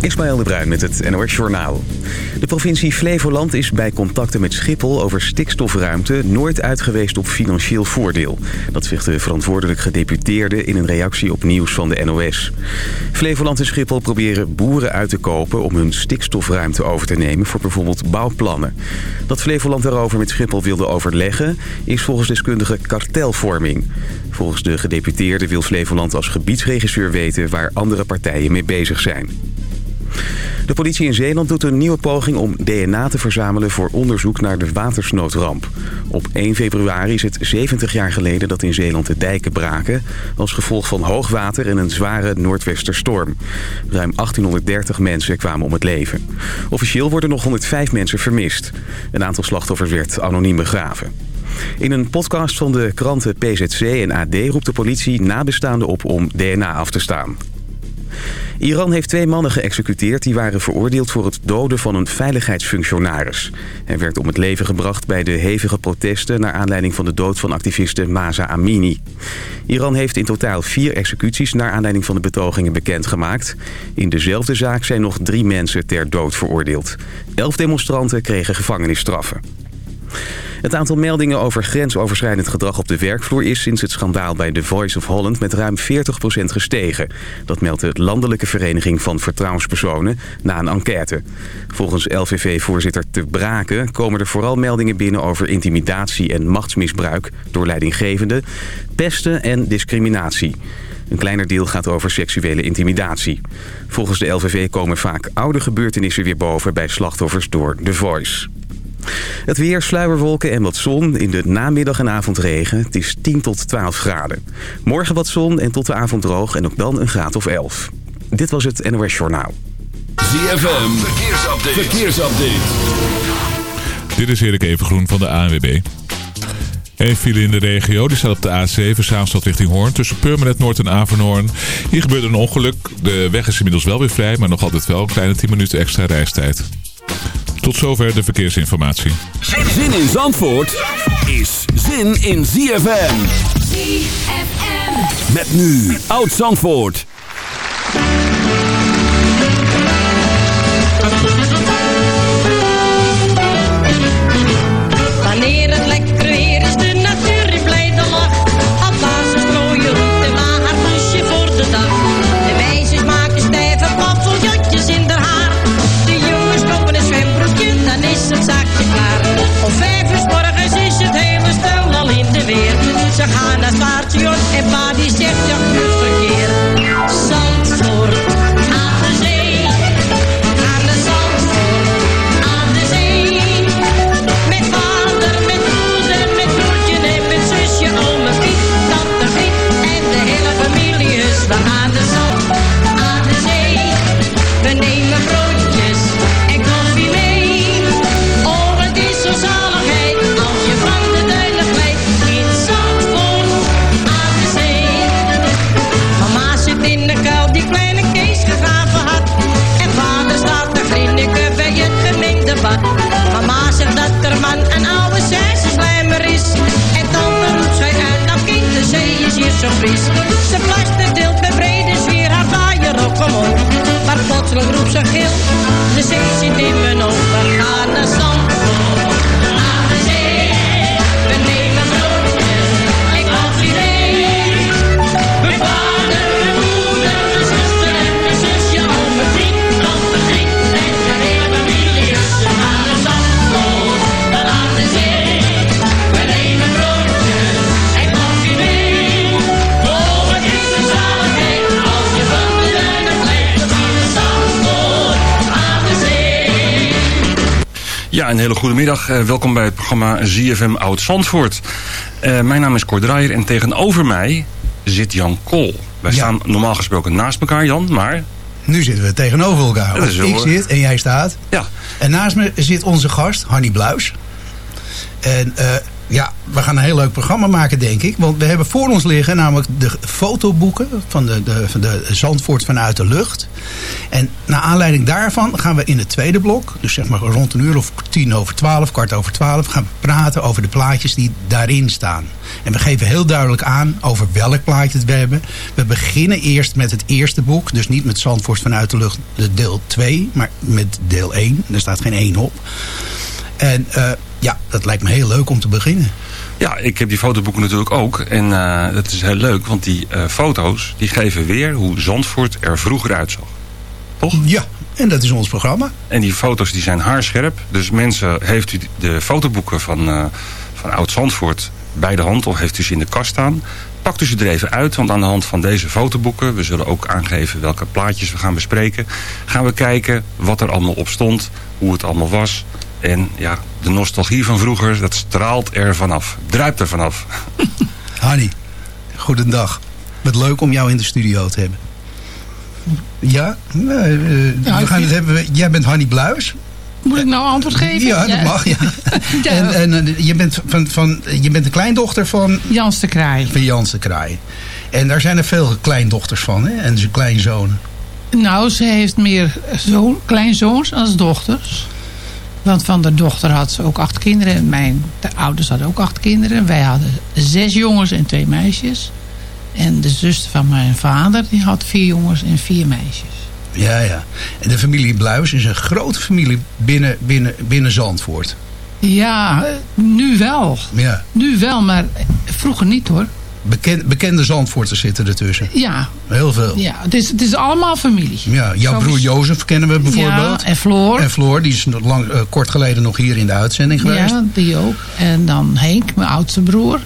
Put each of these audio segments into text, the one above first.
Ismaël de Bruin met het NOS Journaal. De provincie Flevoland is bij contacten met Schiphol over stikstofruimte nooit uitgeweest op financieel voordeel. Dat zegt de verantwoordelijk gedeputeerde in een reactie op nieuws van de NOS. Flevoland en Schiphol proberen boeren uit te kopen om hun stikstofruimte over te nemen voor bijvoorbeeld bouwplannen. Dat Flevoland daarover met Schiphol wilde overleggen is volgens deskundigen kartelvorming. Volgens de gedeputeerde wil Flevoland als gebiedsregisseur weten waar andere partijen mee bezig zijn. De politie in Zeeland doet een nieuwe poging om DNA te verzamelen voor onderzoek naar de watersnoodramp. Op 1 februari is het 70 jaar geleden dat in Zeeland de dijken braken... als gevolg van hoogwater en een zware noordwesterstorm. Ruim 1830 mensen kwamen om het leven. Officieel worden nog 105 mensen vermist. Een aantal slachtoffers werd anoniem begraven. In een podcast van de kranten PZC en AD roept de politie nabestaanden op om DNA af te staan. Iran heeft twee mannen geëxecuteerd die waren veroordeeld voor het doden van een veiligheidsfunctionaris. Hij werd om het leven gebracht bij de hevige protesten naar aanleiding van de dood van activiste Masa Amini. Iran heeft in totaal vier executies naar aanleiding van de betogingen bekendgemaakt. In dezelfde zaak zijn nog drie mensen ter dood veroordeeld. Elf demonstranten kregen gevangenisstraffen. Het aantal meldingen over grensoverschrijdend gedrag op de werkvloer is sinds het schandaal bij The Voice of Holland met ruim 40% gestegen. Dat meldt de Landelijke Vereniging van Vertrouwenspersonen na een enquête. Volgens LVV-voorzitter Te Braken komen er vooral meldingen binnen over intimidatie en machtsmisbruik door leidinggevenden, pesten en discriminatie. Een kleiner deel gaat over seksuele intimidatie. Volgens de LVV komen vaak oude gebeurtenissen weer boven bij slachtoffers door The Voice. Het weer, sluierwolken en wat zon. In de namiddag en avond regen. Het is 10 tot 12 graden. Morgen wat zon en tot de avond droog en ook dan een graad of 11. Dit was het NOS Journaal. ZFM, verkeersupdate. verkeersupdate. Dit is Erik Evengroen van de ANWB. Een file in de regio, die staat op de A7, Zaanstad richting Hoorn, tussen Purmerend Noord en Avernoorn. Hier gebeurde een ongeluk. De weg is inmiddels wel weer vrij, maar nog altijd wel een kleine 10 minuten extra reistijd. Tot zover de verkeersinformatie. Zin in Zandvoort is zin in ZFM. ZFM. Met nu Oud Zandvoort. Mama zegt dat er man een oude slijmer is. En dan roept zij uit, nou kind, de zee is hier zo fris. Ze plaster deelt met brede sfeer haar vaaier op omhoog. Maar plotseling roept ze gil, de zee zit in mijn ogen. Gaan naar Zandvoort, Ja, een hele goede middag. Eh, welkom bij het programma ZFM Oud Zandvoort. Eh, mijn naam is Cor Draaier en tegenover mij zit Jan Kool. Wij Ja. staan normaal gesproken naast elkaar, Jan, maar Nu zitten we tegenover elkaar. Dat is Want wel ik zit en jij staat. ja, En naast me zit onze gast, Hanny Bluis. En eh, Ja, we gaan een heel leuk programma maken, denk ik. Want we hebben voor ons liggen namelijk de fotoboeken van de, de, van de Zandvoort vanuit de lucht. En naar aanleiding daarvan gaan we in het tweede blok, dus zeg maar rond een uur of tien over twaalf, kwart over twaalf, gaan we praten over de plaatjes die daarin staan. En we geven heel duidelijk aan over welk plaatje we hebben. We beginnen eerst met het eerste boek, dus niet met Zandvoort vanuit de lucht deel 2, maar met deel 1. Er staat geen 1 op. En uh, ja, dat lijkt me heel leuk om te beginnen. Ja, ik heb die fotoboeken natuurlijk ook. En uh, dat is heel leuk, want die uh, foto's die geven weer hoe Zandvoort er vroeger uitzag. Toch? Ja, en dat is ons programma. En die foto's die zijn haarscherp. Dus mensen, heeft u de fotoboeken van, uh, van Oud-Zandvoort bij de hand... of heeft u ze in de kast staan... Pakt u ze er even uit, want aan de hand van deze fotoboeken... we zullen ook aangeven welke plaatjes we gaan bespreken... gaan we kijken wat er allemaal op stond, hoe het allemaal was... En ja, de nostalgie van vroeger, dat straalt er vanaf. Druipt er vanaf. Hanny, goedendag. Wat leuk om jou in de studio te hebben. Ja, uh, ja we gaan het hebben. Jij bent Hanny Bluis. Moet ik nou antwoord geven? Ja, dat mag. Ja. ja. En, en je, bent van, van, je bent de kleindochter van... Jans de Kraai. Van Jans de Kraai. En daar zijn er veel kleindochters van, hè? En zijn kleinzonen. Nou, ze heeft meer zo kleinzoons als dochters. Want van de dochter had ze ook acht kinderen. Mijn de ouders hadden ook acht kinderen. Wij hadden zes jongens en twee meisjes. En de zuster van mijn vader die had vier jongens en vier meisjes. Ja, ja. En de familie Bluis is een grote familie binnen, binnen, binnen Zandvoort. Ja, nu wel. Ja. Nu wel, maar vroeger niet hoor. Beken, bekende Zandvoorters zitten ertussen. Ja. Heel veel. Ja, het is, het is allemaal familie. Ja, jouw Zo broer Jozef kennen we bijvoorbeeld. Ja, en Floor. En Floor, die is lang, uh, kort geleden nog hier in de uitzending geweest. Ja, die ook. En dan Henk, mijn oudste broer.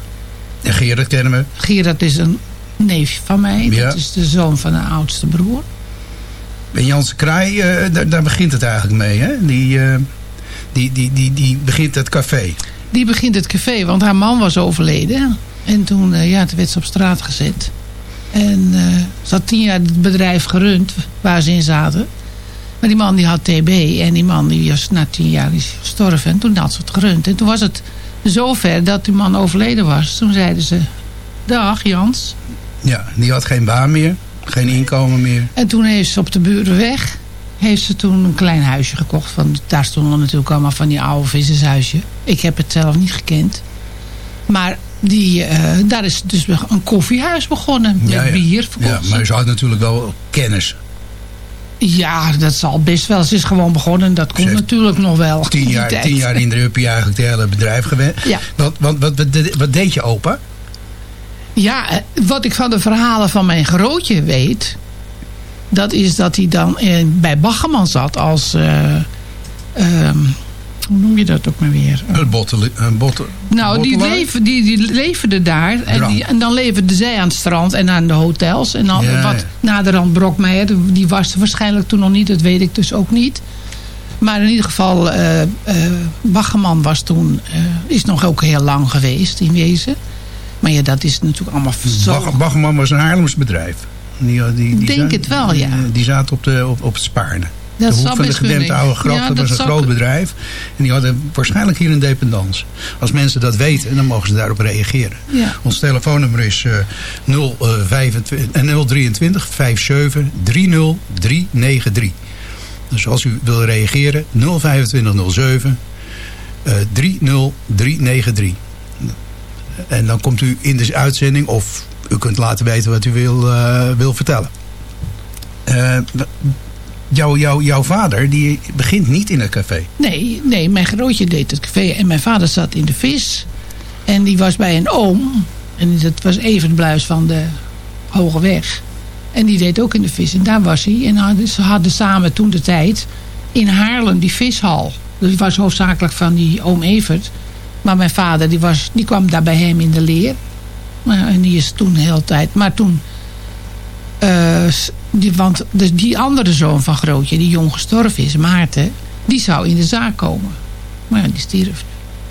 En Gerard kennen we. Gerard is een neef van mij. Ja. Dat is de zoon van de oudste broer. En Janse Kraai, uh, daar, daar, begint het eigenlijk mee, hè? Die, uh, die, die, die, die begint het café. Die begint het café, want haar man was overleden. En toen, uh, ja, toen werd ze op straat gezet. En uh, ze had tien jaar het bedrijf gerund waar ze in zaten. Maar die man die had TB. En die man die was na tien jaar is gestorven. En toen had ze het gerund. En toen was het zover dat die man overleden was. Toen zeiden ze, dag Jans. Ja, die had geen baan meer. Geen inkomen meer. En toen heeft ze op de burenweg heeft ze toen een klein huisje gekocht. Van, daar stonden natuurlijk allemaal van die oude vissershuisje. Ik heb het zelf niet gekend. Maar die, uh, daar is dus een koffiehuis begonnen. Met ja, ja. bier Ja, maar ze had natuurlijk wel kennis. Ja, dat zal best wel. Ze is gewoon begonnen. Dat komt natuurlijk nog wel. Tien jaar, tien jaar in de Uppie eigenlijk het hele bedrijf gewerkt. Ja. Wat, wat, wat, wat, wat deed je opa? Ja, wat ik van de verhalen van mijn grootje weet... dat is dat hij dan in, bij Baggerman zat als... Uh, um, hoe noem je dat ook maar weer? Een bottel. Een bottel nou, die, leven, die, die leverden daar. En, die, en dan leverden zij aan het strand en aan de hotels. En dan ja, wat naderhand Brokmeijer, die was er waarschijnlijk toen nog niet. Dat weet ik dus ook niet. Maar in ieder geval, uh, uh, Baggerman was toen, uh, is nog ook heel lang geweest in wezen. Maar ja, dat is natuurlijk allemaal zo... Was een Haarlems bedrijf. Die, die, die Denk zaten, het wel, ja. Die, die zaten op, de, op, op het Spaarne. Dat de hoek van de gedempte oude grap, Ja, dat dat was een groot bedrijf. En die hadden waarschijnlijk hier een dependance. Als mensen dat weten, dan mogen ze daarop reageren. Ja. Ons telefoonnummer is uh, 025, uh, 023 57 30 393. Dus als u wil reageren, 02507 uh, 30393. En dan komt u in de uitzending of u kunt laten weten wat u wil, uh, wil vertellen. Uh, jouw, jouw, jouw vader die begint niet in het café. Nee, nee, mijn grootje deed het café. En mijn vader zat in de vis. En die was bij een oom. En dat was even Bluis van de Hoge Weg. En die deed ook in de vis. En daar was hij. En ze hadden samen toen de tijd in Haarlem die vishal. Die was hoofdzakelijk van die oom Evert. Maar mijn vader die was, die kwam daar bij hem in de leer. En die is toen de hele tijd. Maar toen... Uh, die, want dus die andere zoon van Grootje, die jong gestorven is, Maarten, die zou in de zaak komen. Maar ja, die stierf.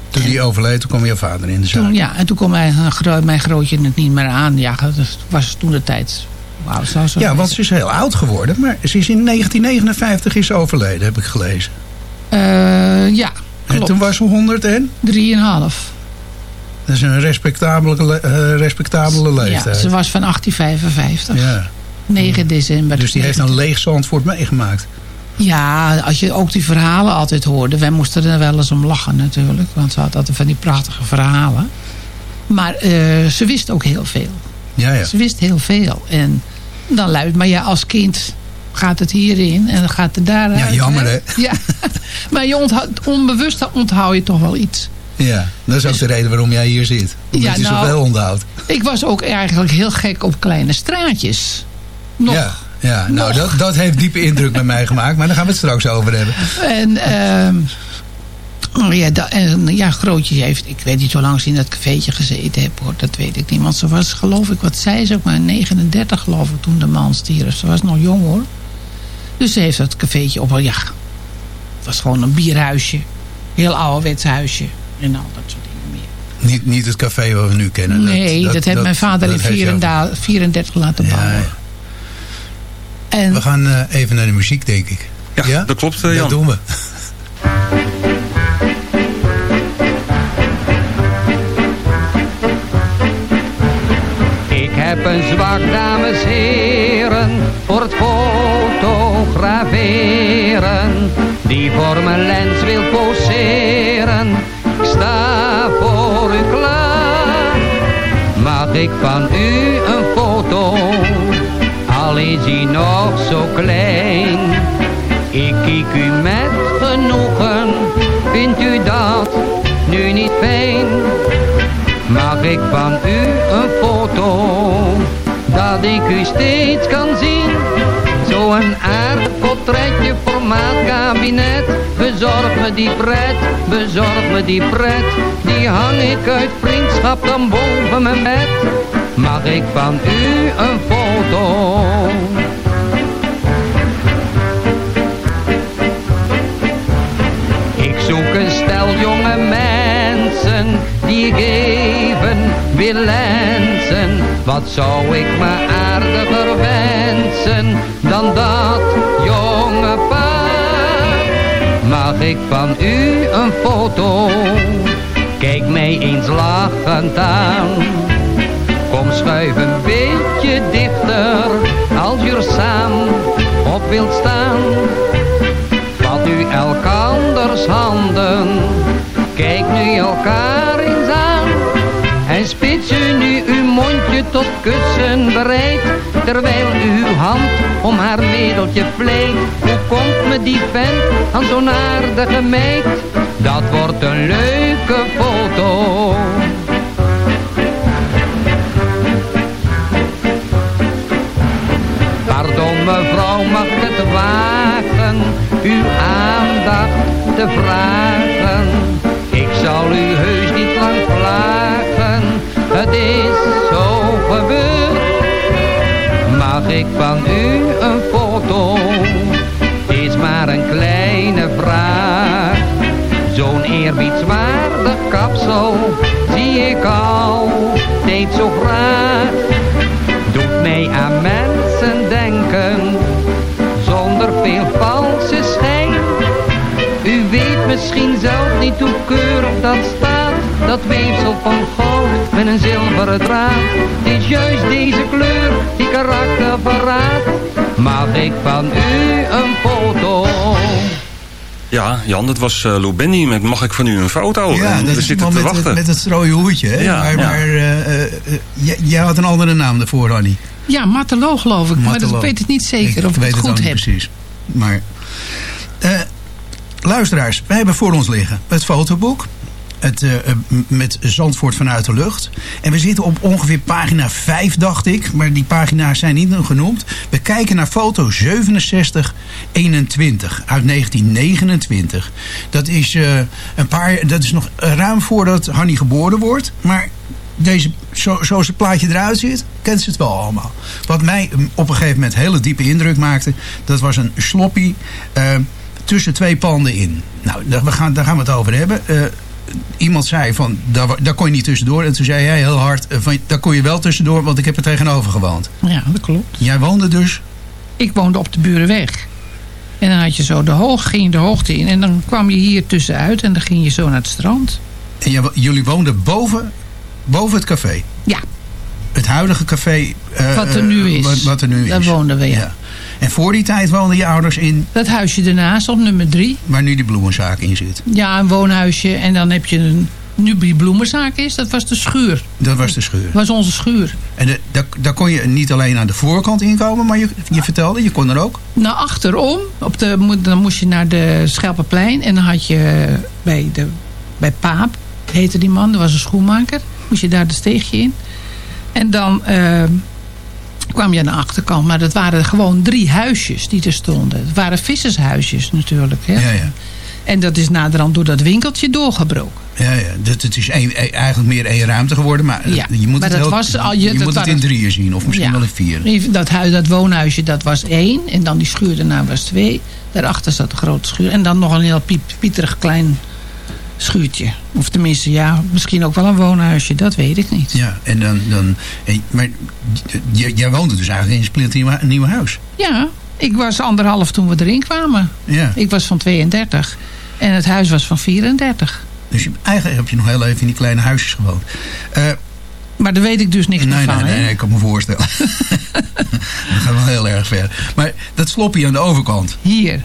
Toen die overleed, toen kwam je vader in de zaak. Toen, ja, en toen kwam mijn, mijn Grootje het niet meer aan. Ja, dat was toen de tijd. Wow, zo, zo ja, want ze is heel oud geworden. Maar ze is in 1959 is overleden, heb ik gelezen. Uh, ja, klopt. En toen was ze 100 en? 3,5. Dat is een respectabele, le- eh, respectabele Ja, leeftijd. ze was van 1855. Ja. 9 december. Dus die heeft een leeg Zandvoort meegemaakt. Ja, als je ook die verhalen altijd hoorde. Wij moesten er wel eens om lachen natuurlijk. Want ze had altijd van die prachtige verhalen. Maar eh, ze wist ook heel veel. Ja, ja. Ze wist heel veel. En dan luidt, maar ja, als kind gaat het hierin en dan gaat het daaruit. Ja, jammer, hè? Ja, maar je onthoudt, onbewust onthoud je toch wel iets. Ja, dat is ook de reden waarom jij hier zit. Omdat Ja, je nou- zoveel onthoudt. Ik was ook eigenlijk heel gek op kleine straatjes. Nog. Ja, ja nou, dat, dat heeft diepe indruk met mij gemaakt. Maar daar gaan we het straks over hebben. En, ehm oh ja, da- en ja, Grootje heeft, ik weet niet hoe lang ze in dat cafeetje gezeten heb hoor, dat weet ik niet. Want ze was geloof ik, wat zei ze ook maar, 39 geloof ik toen de man stierf. Ze was nog jong hoor. Dus ze heeft dat cafeetje op, ja, het was gewoon een bierhuisje. Heel ouderwets huisje en al dat soort dingen meer. Niet, niet het café wat we nu kennen. nee, dat, heeft mijn vader dat in heeft jou- 34, 34 laten Ja, bouwen. ja. En We gaan eh, even naar de muziek, denk ik. Ja, dat klopt, eh, Jan. Dat doen we. Ik heb een zwak, dames heren, voor het fotograferen. Die voor mijn lens wil poseren. Ik sta voor u klaar. Mag ik van u een foto? Al is hij nog zo klein. Ik kijk u met genoegen. Vindt u dat nu niet fijn? Mag ik van u een foto, dat ik u steeds kan zien? Zo'n aardig portretje, formaat kabinet. Bezorg me die pret, bezorg me die pret. Die hang ik uit vriendschap dan boven mijn bed. Mag ik van u een foto? Ik zoek een stel jonge mensen die ik even wil. Wat zou ik me aardiger wensen dan dat jonge paar? Mag ik van u een foto? Kijk mij eens lachend aan. Kom schuif een beetje dichter als je er samen op wilt staan. Vat u elkanders handen, kijk nu elkaar eens aan. En spits u nu uw mondje tot kussen bereid, terwijl uw hand om haar middeltje vleet. Hoe komt me die vent aan zo'n aardige meid? Dat wordt een leuke foto. Mevrouw, mag het wagen uw aandacht te vragen? Ik zal u heus niet lang vlagen, het is zo gebeurd. Mag ik van u een foto? Is maar een kleine vraag. Zo'n eerbiedswaardig kapsel zie ik al steeds zo graag doet mij aan mensen niet hoe keurig dat staat, dat weefsel van goud met een zilveren draad. Het is juist deze kleur die karakter verraadt. Mag ik van u een foto? Ja, Jan, dat was eh Lou Benny met Mag ik van u een foto? Ja, En dat we is zitten iemand te met, wachten. met het strooie hoedje. Hè? Ja, maar ja. maar eh, eh, jij, had een andere naam daarvoor, Hanny. ja, Matelo geloof ik. Maar dat, ik weet het niet zeker of ik, het goed heb. precies. Maar, eh, luisteraars, wij hebben voor ons liggen het fotoboek. Het, eh, eh, met Zandvoort vanuit de lucht. En we zitten op ongeveer pagina 5, dacht ik. Maar die pagina's zijn niet genoemd. We kijken naar foto 6721 uit 1929. Dat is, eh, een paar, dat is nog ruim voordat Hanny geboren wordt. Maar deze, zo, zoals het plaatje eruit ziet, kent ze het wel allemaal. Wat mij mm, op een gegeven moment hele diepe indruk maakte... dat was een sloppy tussen twee panden in. Nou, daar, we gaan, daar gaan we het over hebben. Eh, iemand zei van, daar, daar kon je niet tussendoor. En toen zei jij heel hard, eh, van, daar kon je wel tussendoor... want ik heb er tegenover gewoond. Ja, dat klopt. Jij woonde dus... Ik woonde op de Burenweg. En dan had je zo de hoog, ging je de hoogte in. En dan kwam je hier tussenuit en dan ging je zo naar het strand. En jij jullie woonden boven boven het café. Ja, Het huidige café. eh, Wat er nu is. Wat, wat er nu Daar is. woonden we, ja. En voor die tijd woonden je ouders in dat huisje ernaast op nummer drie. waar nu die bloemenzaak in zit. Ja, een woonhuisje. En dan heb je een... Nu die bloemenzaak is, dat was de schuur. Dat was de scheur. Dat was onze schuur. En de, daar, daar kon je niet alleen aan de voorkant inkomen, maar je, je vertelde, je kon er ook. Naar achterom, op de, dan moest je naar de Schelpenplein. En dan had je bij, de, bij Paap, heette die man, dat was een schoenmaker. Moest je daar de steegje in. En dan eh, kwam je aan de achterkant. Maar dat waren gewoon drie huisjes die er stonden. Het waren vissershuisjes natuurlijk. Hè? Ja, ja. En dat is naderhand door dat winkeltje doorgebroken. Ja, ja. Dat, het is eigenlijk meer één ruimte geworden. Maar Ja, je moet maar het, heel- was al- je- moet het in drieën zien. Of misschien Ja. wel in vier. Dat, huis, dat woonhuisje dat was één. En dan die schuur daarna was twee. Daarachter zat een grote schuur. En dan nog een heel piep, pieterig klein schuurtje. Of tenminste, ja, misschien ook wel een woonhuisje. Dat weet ik niet. Ja, en dan... dan maar jij woonde dus eigenlijk in een splinternieuw nieuw huis. Ja, ik was anderhalf toen we erin kwamen. Ja. Ik was van 32. En het huis was van 34. Dus je- eigenlijk heb je nog heel even in die kleine huisjes gewoond. Eh, Maar daar weet ik dus niks nee, meer nee, van. nee, hè? nee, ik kan me voorstellen. dat gaat wel heel erg ver. Maar dat sloppie aan de overkant. Hier.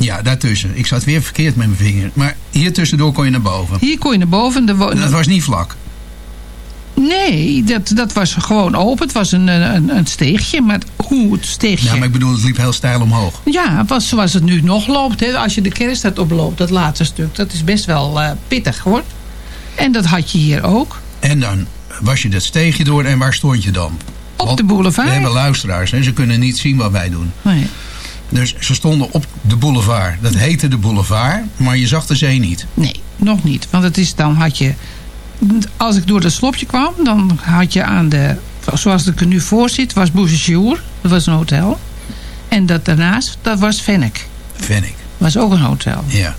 Ja, daartussen. Ik zat weer verkeerd met mijn vinger. Maar hier tussendoor kon je naar boven. Hier kon je naar boven. De wo- Dat was niet vlak. Nee, dat, dat was gewoon open. Het was een, een, een steegje. Maar hoe het steegje... Ja, maar ik bedoel, het liep heel stijl omhoog. Ja, was zoals het nu nog loopt. Hè. Als je de kerststad oploopt, dat laatste stuk, dat is best wel eh, pittig hoor. En dat had je hier ook. En dan was je dat steegje door en waar stond je dan? Op Want de boulevard. We hebben luisteraars en ze kunnen niet zien wat wij doen. Nee. Dus ze stonden op de boulevard. Dat heette de boulevard, maar je zag de zee niet. nee, nog niet. Want het is, dan had je... Als ik door dat slopje kwam, dan had je aan de... Zoals ik er nu voor zit, was Bouchejour. Dat was een hotel. En dat daarnaast, dat was Fennec. Vennik, was ook een hotel. ja.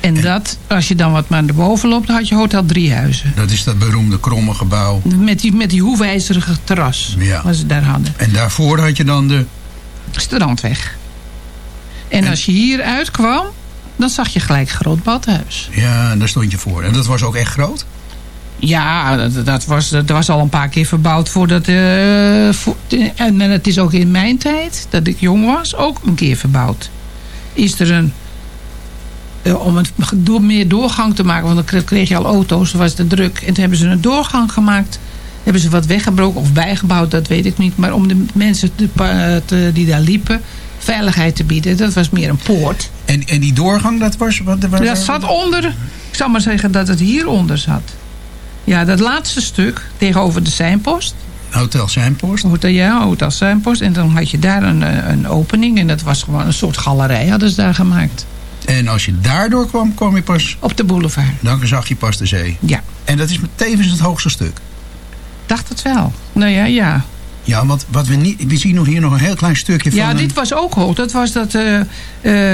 En dat, als je dan wat naar de boven loopt, dan had je Hotel Driehuizen. Dat is dat beroemde kromme gebouw. Met die, met die hoefijzerige terras. Ja. Wat ze daar hadden. En daarvoor had je dan de... Strandweg. En, En- als je hier uitkwam, dan zag je gelijk een groot badhuis. Ja, daar stond je voor. En dat was ook echt groot? Ja, dat, dat, was, dat was al een paar keer verbouwd voordat... eh voor, en het is ook in mijn tijd, dat ik jong was, ook een keer verbouwd. Is er een... eh, om het door, meer doorgang te maken, want dan kreeg- je al auto's, dan was het druk. En toen hebben ze een doorgang gemaakt. Hebben ze wat weggebroken of bijgebouwd, dat weet ik niet. Maar om de mensen te, pa- te- die daar liepen, veiligheid te bieden. Dat was meer een poort. En, en die doorgang, dat was... Wat, Dat zat onder, ik zal maar zeggen dat het hieronder zat. Ja, dat laatste stuk tegenover de seinpost. Hotel Seinpost. Hotel, ja, Hotel Seinpost. En dan had je daar een, eh, een opening. En dat was gewoon een soort galerij hadden ze daar gemaakt. En als je daardoor kwam, kwam je pas... Op de boulevard. Dan zag je pas de zee. Ja, En dat is tevens het hoogste stuk. dacht het wel. Nou ja, ja. Ja, want wat we niet... We zien nog hier nog een heel klein stukje van Ja, een, dit was ook hoog. Dat was dat, eh,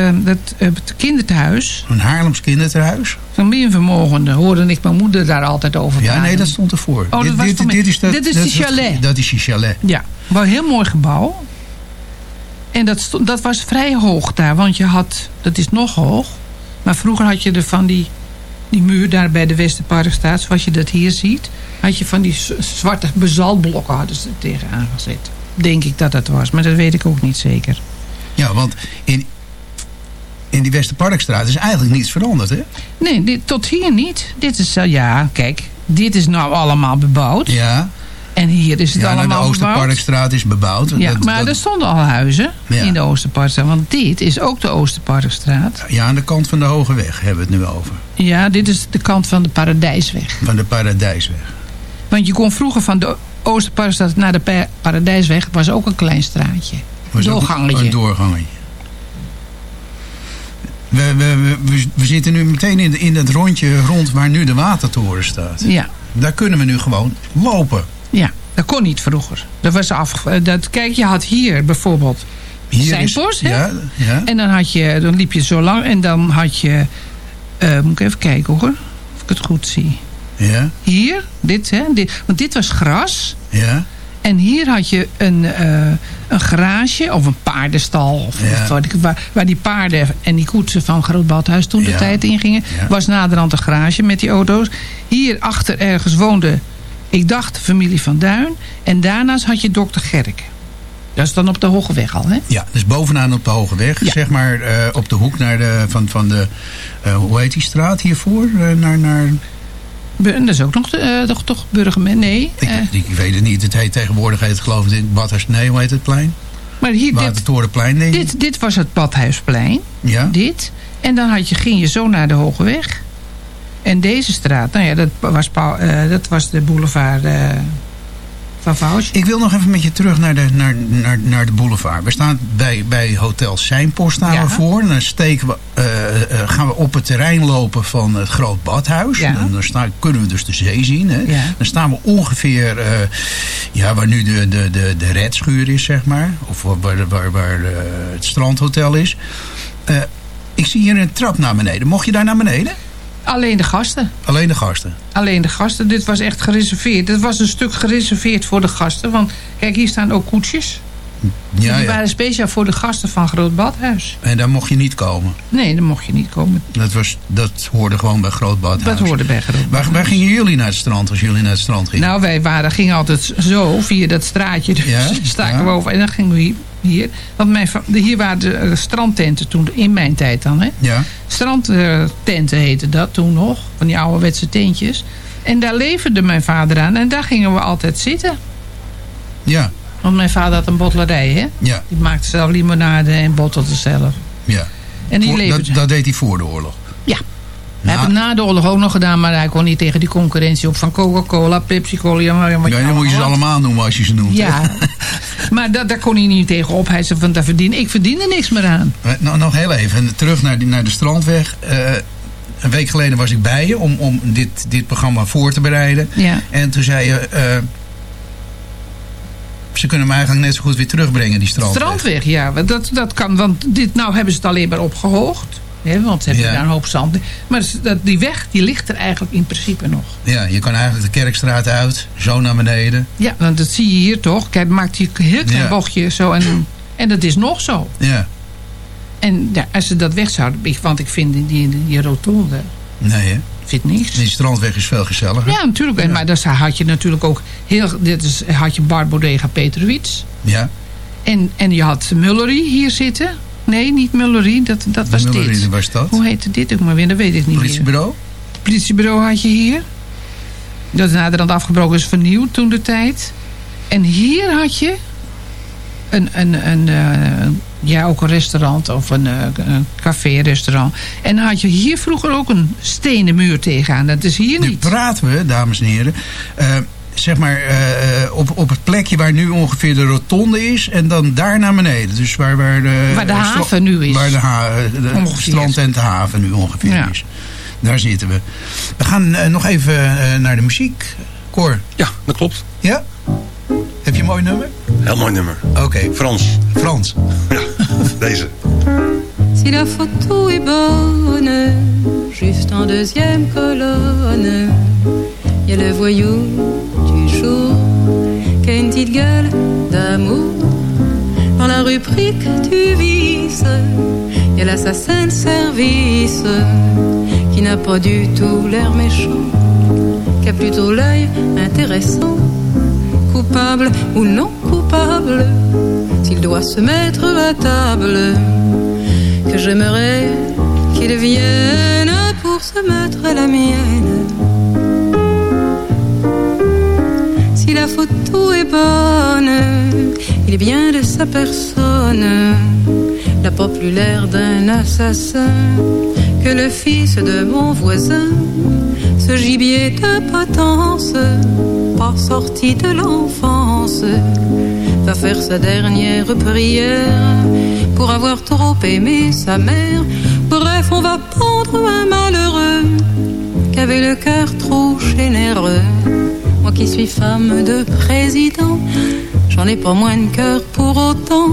eh, dat het kinderthuis. een Haarlems kinderthuis. Van minvermogende hoorde ik mijn moeder daar altijd over Ja, praten. nee, dat stond ervoor. Oh, dat was van mij. dit is, dat, Dit is dat, die chalet. Dat is die chalet. Ja, wel een heel mooi gebouw. En dat, stond, dat was vrij hoog daar, want je had, dat is nog hoog. Maar vroeger had je er van die, die muur daar bij de Westerparkstraat, zoals je dat hier ziet. Had je van die zwarte bezaltblokken hadden ze er tegenaan gezet. Denk ik dat dat was, maar dat weet ik ook niet zeker. Ja, want in, in die Westerparkstraat is eigenlijk niets veranderd, hè? Nee, dit, tot hier niet. Dit is, eh, ja, kijk, dit is nou allemaal bebouwd. Ja, En hier is het ja nou, de allemaal. Oosterparkstraat is bebouwd. Ja, Dat- maar dat- er stonden al huizen Ja. in de Oosterparkstraat. Want dit is ook de Oosterparkstraat. ja, aan de kant van de Hoge Weg hebben we het nu over. Ja, dit is de kant van de Paradijsweg. Van de Paradijsweg. Want je kon vroeger van de Oosterparkstraat naar de Pa- Paradijsweg... was ook een klein straatje. Was Doorgangetje. Een doorgangetje. We, we, we, we, zitten nu meteen in, in het rondje rond waar nu de watertoren staat. Ja, Daar kunnen we nu gewoon lopen. Ja. Dat kon niet vroeger. Dat was af, dat, kijk, je had hier bijvoorbeeld... Hier Seinpost, hè? Ja, ja. En dan, had je, dan liep je zo lang en dan had je... eh, moet ik even kijken hoor, of ik het goed zie. ja, Hier, dit, hè, dit, want dit was gras... ja. En hier had je een, eh, een garage of een paardenstal. Of, Ja. of wat ik- waar, waar die paarden en die koetsen van Groot Badhuis toen de Ja. tijd ingingen. Ja. Was naderhand een garage met die auto's. Hier achter ergens woonde Ik dacht de familie van Duin. En daarnaast had je dokter Gerk. Dat is dan op de Hoge Weg al, hè? Ja, dus bovenaan op de Hoge Weg. Ja. Zeg maar eh, op de hoek naar de, van, van de... eh, hoe heet die straat hiervoor? Eh, naar, Dat is ook nog de, toch, toch burgemeester? Nee. ik, ik weet het niet. Het heet tegenwoordig heet het geloof ik in Badhers... Nee, hoe heet het plein? maar hier, dit, Watertorenplein, denk ik. dit, dit was het Badhuisplein. Ja? Dit. En dan had je, ging je zo naar de Hoge Weg. En deze straat, nou ja, dat was, Paul- eh, dat was de boulevard eh, van Vouch. Ik wil nog even met je terug naar de, naar, naar, naar de boulevard. We staan bij, bij Hotel Seinpost staan Ja. we voor. En dan steken we, eh, gaan we op het terrein lopen van het Groot Badhuis. Ja. En dan staan, kunnen we dus de zee zien. Hè. Ja. Dan staan we ongeveer ja, waar nu de, de, de, de redschuur is, zeg maar. Of waar, waar, waar, het strandhotel is. Ik zie hier een trap naar beneden. Mocht je daar naar beneden? Alleen de gasten. Alleen de gasten. Alleen de gasten. Dit was echt gereserveerd. Dit was een stuk gereserveerd voor de gasten. Want kijk, hier staan ook koetsjes. Ja, die ja. waren speciaal voor de gasten van Groot Badhuis. En daar mocht je niet komen. Nee, dan mocht je niet komen. Dat, was, dat hoorde gewoon bij Groot Badhuis. Dat hoorde bij Groot Waar, Badhuis. waar gingen jullie naar het strand als jullie naar het strand gingen? Nou, wij waren, gingen altijd zo via dat straatje. Dus Ja, staken we over. En dan gingen we hier. Want mijn, hier waren de eh, strandtenten toen, in mijn tijd dan. Hè. ja, Strandtenten heette dat toen nog. Van die ouderwetse tentjes. En daar leverde mijn vader aan. En daar gingen we altijd zitten. ja, Want mijn vader had een bottlerij, hè. ja, Die maakte zelf limonade en bottelde zelf. ja. En die Voor- leverde... dat, dat deed hij voor de oorlog. Ja. Hij Nou. heeft het na de oorlog ook nog gedaan, maar hij kon niet tegen die concurrentie op van Coca-Cola, Pepsi-Cola. Ja, maar, Ja, dan moet je ze allemaal noemen als je ze noemt. Ja, maar dat, daar kon hij niet tegen op. Hij zei van, daar verdien, ik verdien er niks meer aan. Eh, Nou, nog heel even, terug naar, die, naar de strandweg. Eh, een week geleden was ik bij je om, om dit, dit programma voor te bereiden. Ja. En toen zei je... eh, ze kunnen me eigenlijk net zo goed weer terugbrengen, die strandweg. Strandweg, ja, dat, dat kan. Want dit, nou hebben ze het alleen maar opgehoogd. Want ze hebben Ja. daar een hoop zand. Maar die weg, die ligt er eigenlijk in principe nog. Ja, je kan eigenlijk de Kerkstraat uit, zo naar beneden. Ja, want dat zie je hier toch. Kijk, maakt hij een heel klein Ja. bochtje zo. En, en dat is nog zo. Ja, En ja, als ze dat weg zouden... Want ik vind die, die, die rotonde... nee hè. vind niks. Die strandweg is veel gezelliger. Ja, natuurlijk. En, maar daar had je natuurlijk ook heel... Dit is, had je Bar Bodega Peterwits. Ja, En, en je had Mullery hier zitten. Nee, niet Mullery. Dat, dat was Mullery dit. was dat. Hoe heette dit ook maar weer? Dat weet ik niet meer. Politiebureau? Politiebureau had je hier. Dat is naderhand afgebroken is vernieuwd toen de tijd. En hier had je een, een, een, eh, ja, ook een restaurant of een, een café-restaurant. En dan had je hier vroeger ook een stenen muur tegenaan. Dat is hier Nu niet. praten we, dames en heren, eh, zeg maar eh, eh, op, op het plekje waar nu ongeveer de rotonde is en dan daar naar beneden. Dus waar, waar de, Waar de eh, haven nu is. Waar de, ha de Ongeveer. strand en de haven nu ongeveer Ja. is. Daar zitten we. We gaan eh, nog even eh, naar de muziek. Cor, Ja, dat klopt. ja? Heb je een mooi nummer? Heel mooi nummer. Oké, Frans. Frans. Ja, deze. Si la photo est bonne, juste en deuxième colonne, y a le voyou jour qui a une petite gueule d'amour. Dans la rubrique du vice, y a l'assassin de service qui n'a pas du tout l'air méchant, qui a plutôt l'œil intéressant, coupable ou non coupable, s'il doit se mettre à table que j'aimerais qu'il vienne pour se mettre à la mienne. Si la photo est bonne, il est bien de sa personne, plus l'air d'un assassin. Que le fils de mon voisin, ce gibier de potence, pas sorti de l'enfance, va faire sa dernière prière. Pour avoir trop aimé sa mère. Bref, on va pendre un malheureux. Qui avait le cœur trop généreux. Moi qui suis femme de président, j'en ai pas moins de cœur pour autant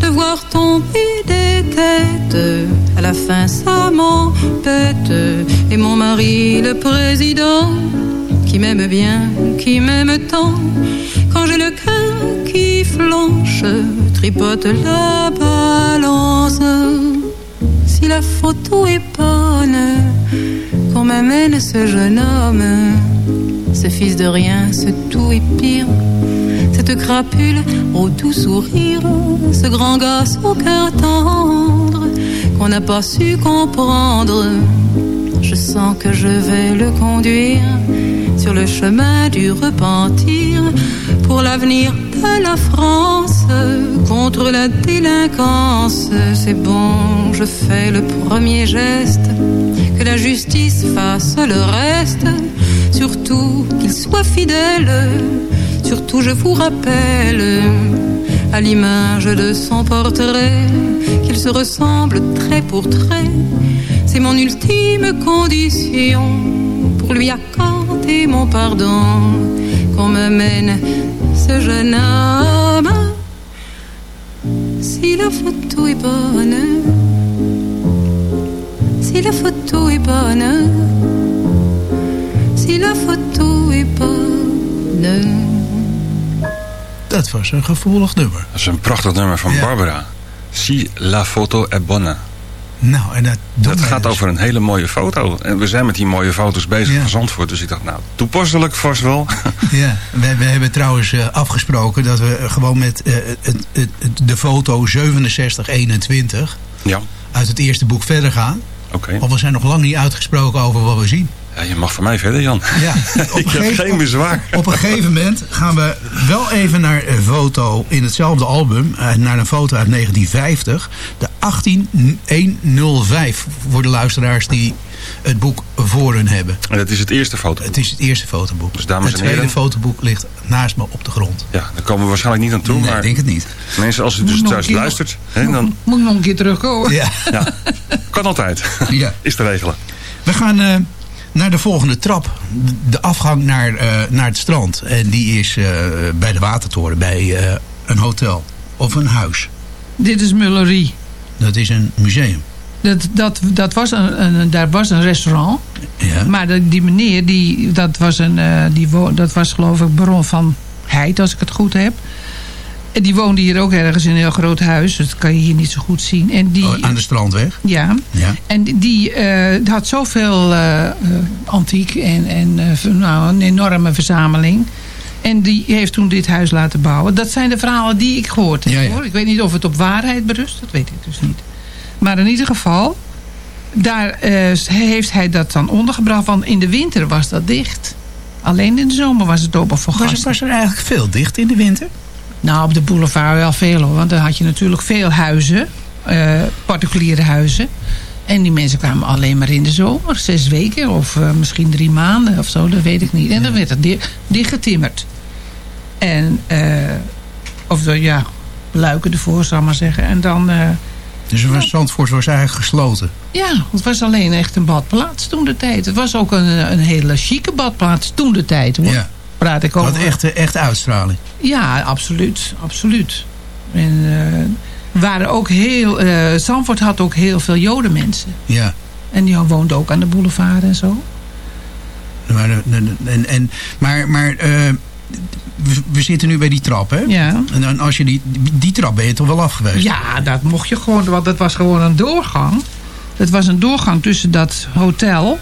de voir tomber des têtes. À la fin, ça m'embête. Et mon mari, le président, qui m'aime bien, qui m'aime tant, quand j'ai le cœur qui flanche, tripote la balance. Si la photo est bonne, qu'on m'amène ce jeune homme, ce fils de rien, ce tout est pire. Cette crapule au doux sourire, ce grand gosse au cœur tendre qu'on n'a pas su comprendre. Je sens que je vais le conduire sur le chemin du repentir pour l'avenir de la France contre la délinquance. C'est bon, je fais le premier geste, que la justice fasse le reste, surtout qu'il soit fidèle, surtout je vous rappelle à l'image de son portrait qu'il se ressemble trait pour trait. C'est mon ultime condition pour lui accorder mon pardon qu'on me mène ce jeune homme. Si la photo est bonne, si la photo est bonne, si la photo est bonne. Dat was een gevoelig nummer. Dat is een prachtig nummer van Ja. Barbara. Si la foto è buona. Nou, en dat, mij gaat dus. over een hele mooie foto. En we zijn met die mooie foto's bezig Ja. van Zandvoort. Dus ik dacht, nou, toepasselijk vast wel. Ja, we, we hebben trouwens eh, afgesproken dat we gewoon met eh, het, het, het- de foto 6721 ja, uit het eerste boek verder gaan. oké. Want we zijn nog lang niet uitgesproken over wat we zien. Ja, je mag van mij verder, Jan. Ja, ik heb geen bezwaar. Op een gegeven moment gaan we wel even naar een foto in hetzelfde album. eh, naar een foto uit 1950. De 18105 voor de luisteraars die het boek voor hun hebben. En dat is het eerste foto. Het is het eerste fotoboek. Dus dames het en tweede heren. fotoboek ligt naast me op de grond. Ja, daar komen we waarschijnlijk niet aan toe. nee, maar ik denk het niet. mensen, als u dus thuis luistert, hè, dan Moet ik nog een keer terugkomen? Ja. ja, kan altijd. Ja. Is te regelen. We gaan eh, naar de volgende trap. De afgang naar, eh, naar het strand. En die is eh, bij de Watertoren, bij eh, een hotel of een huis. Dit is Mullerie. Dat is een museum. Dat, dat, dat was een, een, daar was een restaurant. Ja. Maar de- die meneer, die, dat, was een, eh, die wo- dat was geloof ik Baron van Heid, als ik het goed heb. En die woonde hier ook ergens in een heel groot huis. Dat kan je hier niet zo goed zien. En die, Oh, aan de strandweg. Ja. Ja. En die eh, had zoveel eh, antiek en, en nou, een enorme verzameling. En die heeft toen dit huis laten bouwen. Dat zijn de verhalen die ik gehoord heb. Ja, ja. Hoor. Ik weet niet of het op waarheid berust. Dat weet ik dus niet. Maar in ieder geval, daar heeft hij dat dan ondergebracht. Want in de winter was dat dicht. Alleen in de zomer was het open voor Was, gasten. was er eigenlijk veel dicht in de winter? Nou, op de boulevard wel veel hoor. Want dan had je natuurlijk veel huizen. eh, particuliere huizen. En die mensen kwamen alleen maar in de zomer. Zes weken of eh, misschien drie maanden of zo. Dat weet ik niet. En dan werd het di dichtgetimmerd. En, eh, of de, ja, luiken ervoor, zal ik maar zeggen. En dan, Dus was Zandvoort was eigenlijk gesloten. ja, het was alleen echt een badplaats toen de tijd. Het was ook een, een hele chique badplaats toen de tijd hoor. Ja. Praat ik Dat over. had echt, echt uitstraling. Ja, absoluut. absoluut. En eh, waren ook heel, eh Zandvoort had ook heel veel jodenmensen. Ja. En die woonden ook aan de boulevard en zo. Maar, en, en, maar, maar eh, we, we zitten nu bij die trap, hè? Ja. En dan als je die, die trap ben je toch wel af geweest? Ja, dat mocht je gewoon, want dat was gewoon een doorgang. Dat was een doorgang tussen dat hotel,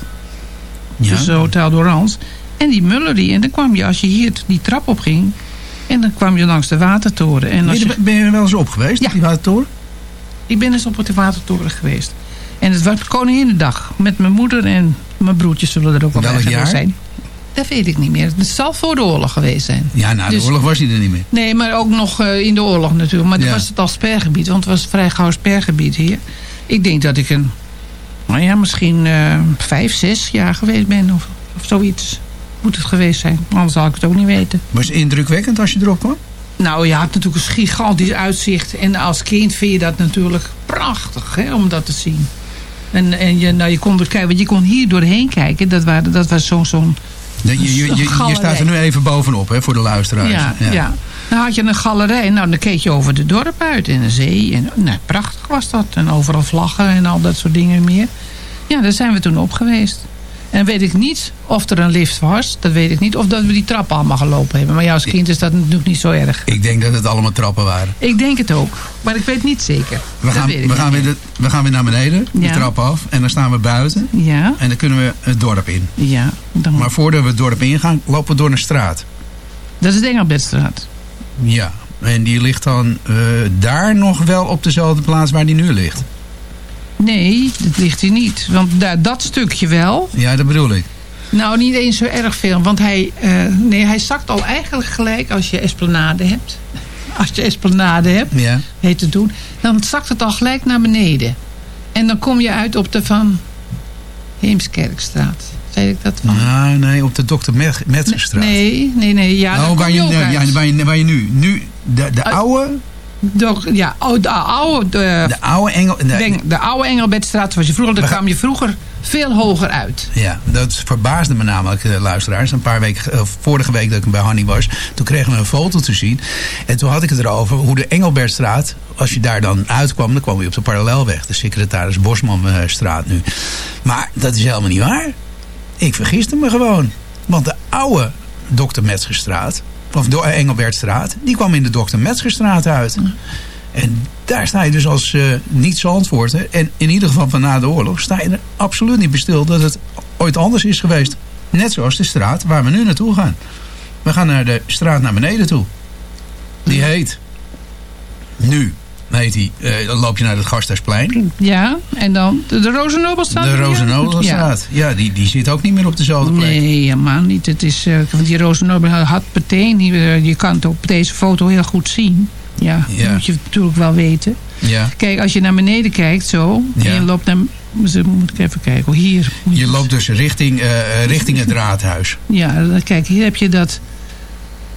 Ja. tussen Hotel Dorans, en die Mullerie. En dan kwam je, als je hier die trap op ging, en dan kwam je langs de watertoren. En Ben als je, je, ben je er wel eens op geweest? Ja. Die watertoren? ik ben eens op de watertoren geweest. En het was Koninginnedag. Met mijn moeder en mijn broertjes zullen er ook wel bij jaar? zijn. Dat weet ik niet meer. Het zal voor de oorlog geweest zijn. Ja, na de Dus- oorlog was hij er niet meer. Nee, maar ook nog eh, in de oorlog natuurlijk. Maar Ja. toen was het al spergebied. Want het was vrij gauw spergebied hier. Ik denk dat ik een... Nou ja, misschien eh, vijf, zes jaar geweest ben. Of, of zoiets moet het geweest zijn. Anders zal ik het ook niet weten. Was het indrukwekkend als je erop kwam? Nou, je had natuurlijk een gigantisch uitzicht. En als kind vind je dat natuurlijk prachtig hè, om dat te zien. En, en je, nou, je, kon er kijken, want je kon hier doorheen kijken. Dat, waren, dat was zo'n... zo'n Je, je, je, staat er nu even bovenop, hè, voor de luisteraars. ja, ja. Dan had je een galerij. Nou, dan keek je over de dorp uit. En de zee. En, nou, prachtig was dat. En overal vlaggen en al dat soort dingen meer. Ja, daar zijn we toen op geweest. En weet ik niet of er een lift was. Dat weet ik niet. Of dat we die trappen allemaal gelopen hebben. Maar ja, als kind is dat natuurlijk niet zo erg. Ik denk dat het allemaal trappen waren. Ik denk het ook. Maar ik weet niet zeker. We gaan, we, gaan weer de, we gaan weer naar beneden, de Ja. trap af. En dan staan we buiten. Ja, En dan kunnen we het dorp in. ja. Dan, Maar voordat we het dorp ingaan, lopen we door een straat. dat is de Engelbertstraat. Ja. En die ligt dan eh, daar nog wel op dezelfde plaats waar die nu ligt. Nee, dat ligt hier niet. Want daar, dat stukje wel. Ja, dat bedoel ik. Nou, niet eens zo erg veel. Want hij, eh, nee, hij zakt al eigenlijk gelijk als je esplanade hebt. Als je esplanade hebt, Ja. heet het doen. Dan zakt het al gelijk naar beneden. En dan kom je uit op de Van Heemskerkstraat. Zei ik dat van? Nou, nee, op de Dr. Met- Metzgerstraat. Nee, nee, nee. Ja, oh, kom waar, je, nee, ja, waar, je, waar je nu... Nu, de, de Oh. oude... Ja, oh, de oude, de, De oude Engel... de- de, de oude Engelbertstraat zoals je vroeger, daar kwam je vroeger veel hoger uit. Ja, dat verbaasde me namelijk, eh, luisteraars. Een paar weken, eh, vorige week dat ik bij Hanny was, toen kregen we een foto te zien. En toen had ik het erover hoe de Engelbertstraat, als je daar dan uitkwam, dan kwam je op de parallelweg. De secretaris Bosmanstraat nu. Maar dat is helemaal niet waar. Ik vergiste me gewoon. Want de oude Dr. Metzgerstraat, of de Engelbertstraat, die kwam in de Dr. Metzgerstraat uit. En daar sta je dus als eh niet Zandvoorter. En in ieder geval van na de oorlog sta je er absoluut niet bestil dat het ooit anders is geweest. Net zoals de straat waar we nu naartoe gaan. We gaan naar de straat naar beneden toe. Die heet nu. Heet die, eh, dan loop je naar het Gasthuisplein. Ja, en dan de, de Rozenobelstraat. De je? Rozenobelstraat. Ja, die, die zit ook niet meer op dezelfde plek. Nee, helemaal niet. Het is, eh, want die Rozenobel had meteen, die, eh, je kan het op deze foto heel goed zien. Ja, Ja. dat moet je natuurlijk wel weten. Ja. Kijk, als je naar beneden kijkt zo, Ja. en je loopt naar, moet ik even kijken, oh, hier. Je loopt dus richting, richting het raadhuis. Ja, kijk, hier heb je dat,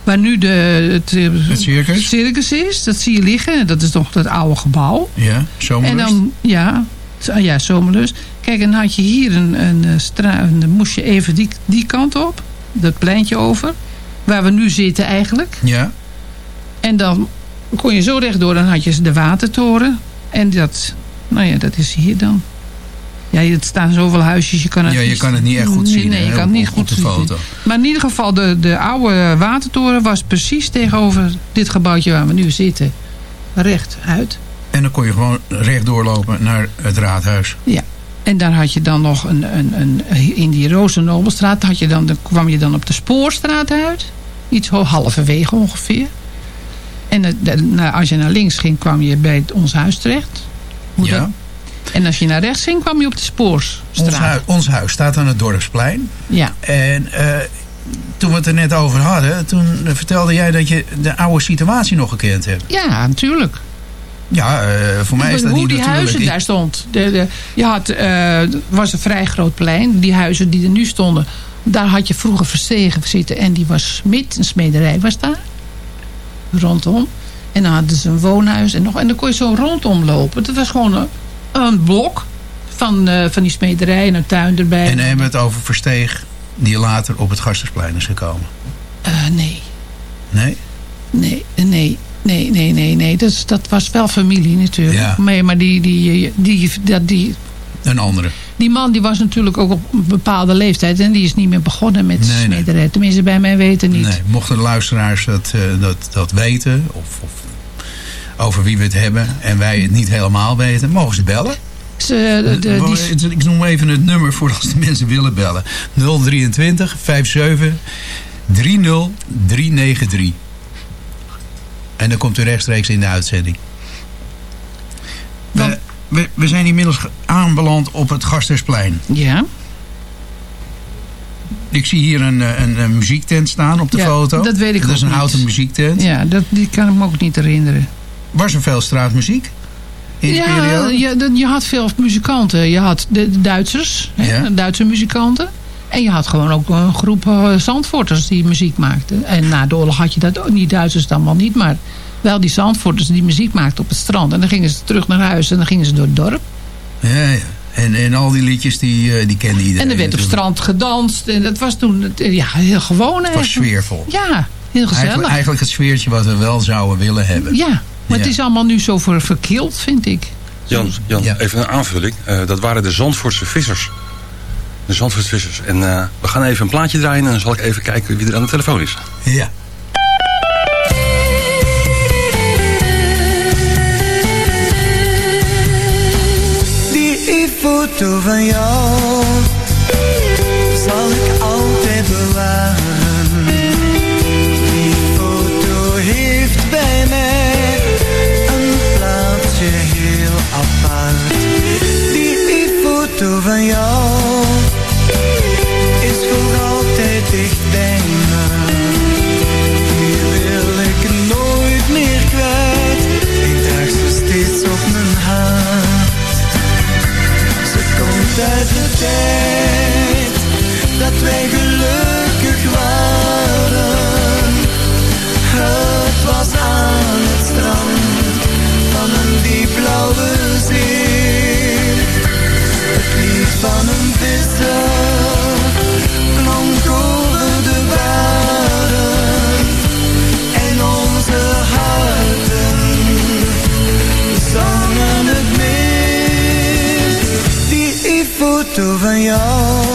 waar nu de, het, eh, Het circus? circus is, dat zie je liggen. Dat is toch dat oude gebouw. Ja, zomerlust. En dan, ja, zo- ja, zomerlust. Kijk, en dan had je hier een, een, eh, straat, dan moest je even die, die kant op, dat pleintje over, waar we nu zitten eigenlijk. Ja, En dan kon je zo rechtdoor, dan had je de watertoren. En dat, nou ja, dat is hier dan. Ja, er staan zoveel huisjes, je kan het ja je kan het niet echt goed Nee, zien Nee, hè, je kan het niet goed de zien. foto. Maar in ieder geval, de, de oude watertoren was precies tegenover dit gebouwtje waar we nu zitten. Recht uit. En dan kon je gewoon rechtdoor lopen naar het raadhuis. En daar had je dan nog een, een, een in die Rozenobelstraat had je dan, dan kwam je dan op de Spoorstraat uit. Iets halverwege ongeveer. En de- nou, als je naar links ging, kwam je bij het- ons huis terecht. Hoe Ja. dat- En als je naar rechts ging, kwam je op de Ons, huis, ons huis staat aan het Dorpsplein. Ja. En eh, toen we het er net over hadden, toen vertelde jij dat je de oude situatie nog gekend hebt. ja, natuurlijk. Ja, eh, voor mij is dat Hoe niet die natuurlijk. huizen Ik- daar stond. De, de, je had, eh, het was een vrij groot plein. Die huizen die er nu stonden, daar had je vroeger verstegen zitten. En die was smid, een smederij was daar. Rondom. En dan hadden ze een woonhuis. En, nog, en dan kon je zo rondom lopen. Dat was gewoon een, een blok van, eh, van die smederij en een tuin erbij. En hebben we het over Versteeg, die later op het Gastersplein is gekomen. Eh, nee, Nee? nee, nee. Nee, nee, nee, nee. Dat, is- dat was wel familie natuurlijk. Ja. Nee, maar die, die, die, die, die, Een andere. Die man die was natuurlijk ook op een bepaalde leeftijd. En die is niet meer begonnen met Nee, nee. smederij. Tenminste, bij mij weten niet. Nee, mochten de luisteraars dat, eh, dat, dat weten, of, of over wie we het hebben, en wij het niet helemaal weten, mogen ze bellen. Ze, de, de- die, Ik noem even het nummer voor als de mensen willen bellen. 023 57 30 393. En dan komt u rechtstreeks in de uitzending. We, Want- we, we zijn inmiddels aanbeland op het Gasthuisplein. ja, Ik zie hier een, eh, een, een muziektent staan op de Ja, foto. dat weet ik Dat is een niet. houten muziektent. ja dat, die kan ik me ook niet herinneren. Was er veel straatmuziek in Ja, periode? je, je had veel muzikanten. Je had de, Duitsers, Ja. Duitse muzikanten. En je had gewoon ook een groep uh, Zandvoorters die muziek maakten. En na de oorlog had je dat ook niet. Duitsers dan wel niet, maar wel die Zandvoorters die muziek maakten op het strand. En dan gingen ze terug naar huis en dan gingen ze door het dorp. Ja, ja. En, en al die liedjes die, eh, die kende iedereen. En er werd op strand gedanst. En dat was toen ja, heel gewoon Het was eigenlijk. sfeervol. Ja, heel gezellig. Eigenlijk, eigenlijk het sfeertje wat we wel zouden willen hebben. Ja, maar het is allemaal nu zo ver, verkild, vind ik. Jan, Jan Ja. even een aanvulling. Eh, dat waren de Zandvoortse vissers. De Zandvoortvissers. En eh, we gaan even een plaatje draaien en dan zal ik even kijken wie er aan de telefoon is. Ja. Die foto van jou Die foto van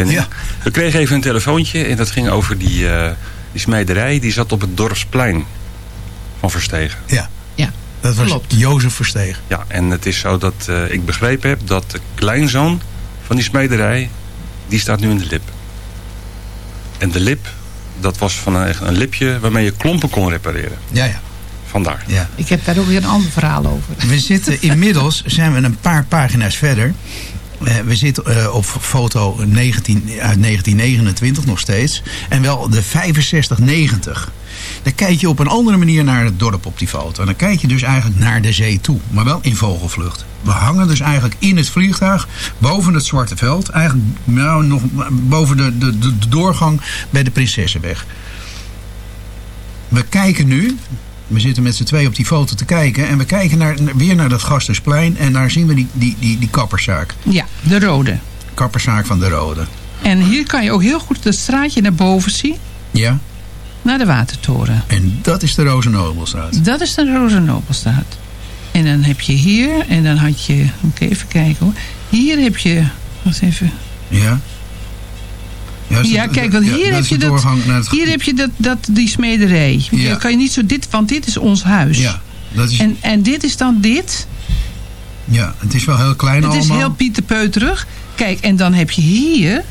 uitzending. Ja. We kregen even een telefoontje en dat ging over die, eh, die smijderij. Die zat op het dorpsplein van Verstegen. Ja. Ja, Dat was klopt. Jozef Verstegen. Ja, en het is zo dat eh, ik begrepen heb dat de kleinzoon van die smederij, die staat nu in de lip. En de lip, dat was van een, echt een lipje waarmee je klompen kon repareren. Ja, ja. Vandaar. ja. Ik heb daar ook weer een ander verhaal over. We zitten inmiddels, zijn we een paar pagina's verder. Eh, we zitten eh, op foto 19, uit 1929 nog steeds. En wel de 6590. Dan kijk je op een andere manier naar het dorp op die foto. En dan kijk je dus eigenlijk naar de zee toe. Maar wel in vogelvlucht. We hangen dus eigenlijk in het vliegtuig. Boven het Zwarte Veld. Eigenlijk nou, nog boven de, de, de, de doorgang bij de Prinsessenweg. We kijken nu we zitten met z'n twee op die foto te kijken. En we kijken naar, weer naar dat Gastersplein. En daar zien we die, die, die, die kapperszaak. Ja, de rode. Kapperszaak van de Rode. En hier kan je ook heel goed het straatje naar boven zien. Ja. Naar de Watertoren. En dat is de Rozenobelstraat. Dat is de Rozenobelstraat. En dan heb je hier, en dan had je, moet ik even kijken hoor. Hier heb je, wacht even. Ja. Is Ja, kijk, want ja, hier heb is je dat, het- hier heb je dat, dat, die smederij. Ja. Dan kan je niet zo dit, want dit is ons huis. Ja, dat is, En, en dit is dan dit. ja, het is wel heel klein Het is allemaal. heel pieterpeuterig. Kijk, en dan heb je hier,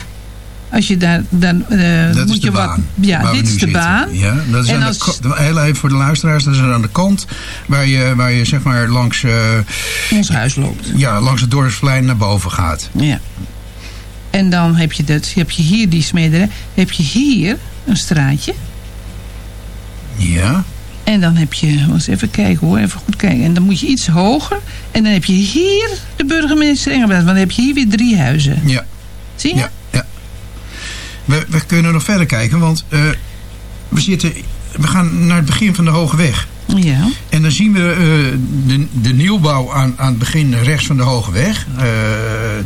als je daar, dan eh, dat moet is de je wat. baan. Ja, waar we dit is de zitten. baan. Ja, dat is En aan als- de heel even voor de luisteraars. Dat is aan de kant waar je, waar je zeg maar langs, eh, Ons huis loopt. ja, langs het dorpsplein naar boven gaat. Ja. En dan heb je, dat, heb je hier die smederij. Heb je hier een straatje. Ja. En dan heb je, eens even kijken hoor, even goed kijken. En dan moet je iets hoger. En dan heb je hier de burgemeester Engelbert. Want dan heb je hier weer drie huizen. Ja. Zie je? Ja, ja. We, we kunnen nog verder kijken, want eh, we zitten we gaan naar het begin van de Hoge Weg. Ja. En dan zien we eh, de, de nieuwbouw aan, aan het begin rechts van de Hoge Weg. Eh,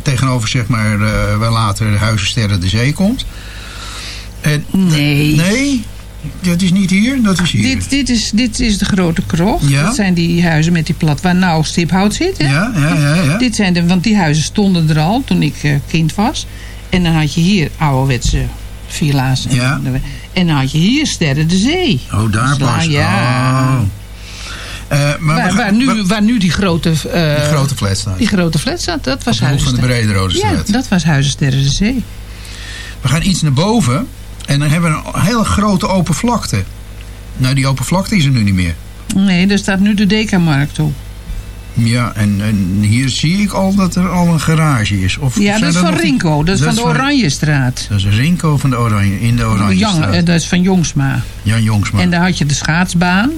tegenover zeg maar eh, waar later de Huizen Sterren de Zee komt. En, Nee. Nee? Dat is niet hier, dat is hier. Dit, dit, is, dit is de grote krocht. Ja. Dat zijn die huizen met die plat waar nou stiphout zit. Hè? Ja, ja, ja. ja. Dit zijn de, want die huizen stonden er al toen ik kind was. En dan had je hier ouderwetse villa's. En, Ja. en dan had je hier Sterren de Zee. Oh, daar Dus, pas. Ja. Oh. Eh, maar Waar, nu, waar nu die grote, eh, die grote flat staat. die grote flat staat, dat was hoek van de Huizen Ja, dat was Huizen Sterren de Zee. We gaan iets naar boven. En dan hebben we een hele grote open vlakte. Nou, die open vlakte is er nu niet meer. Nee, daar staat nu de Dekamarkt op. Ja, en, en hier zie ik al dat er al een garage is. Of Ja, dat is van Rinko. Dat is van de Oranjestraat. Dat is Rinko van de Oranje, in de Oranje Jan, straat. eh, dat is van Jongsma. Jan Jongsma. En daar had je de schaatsbaan.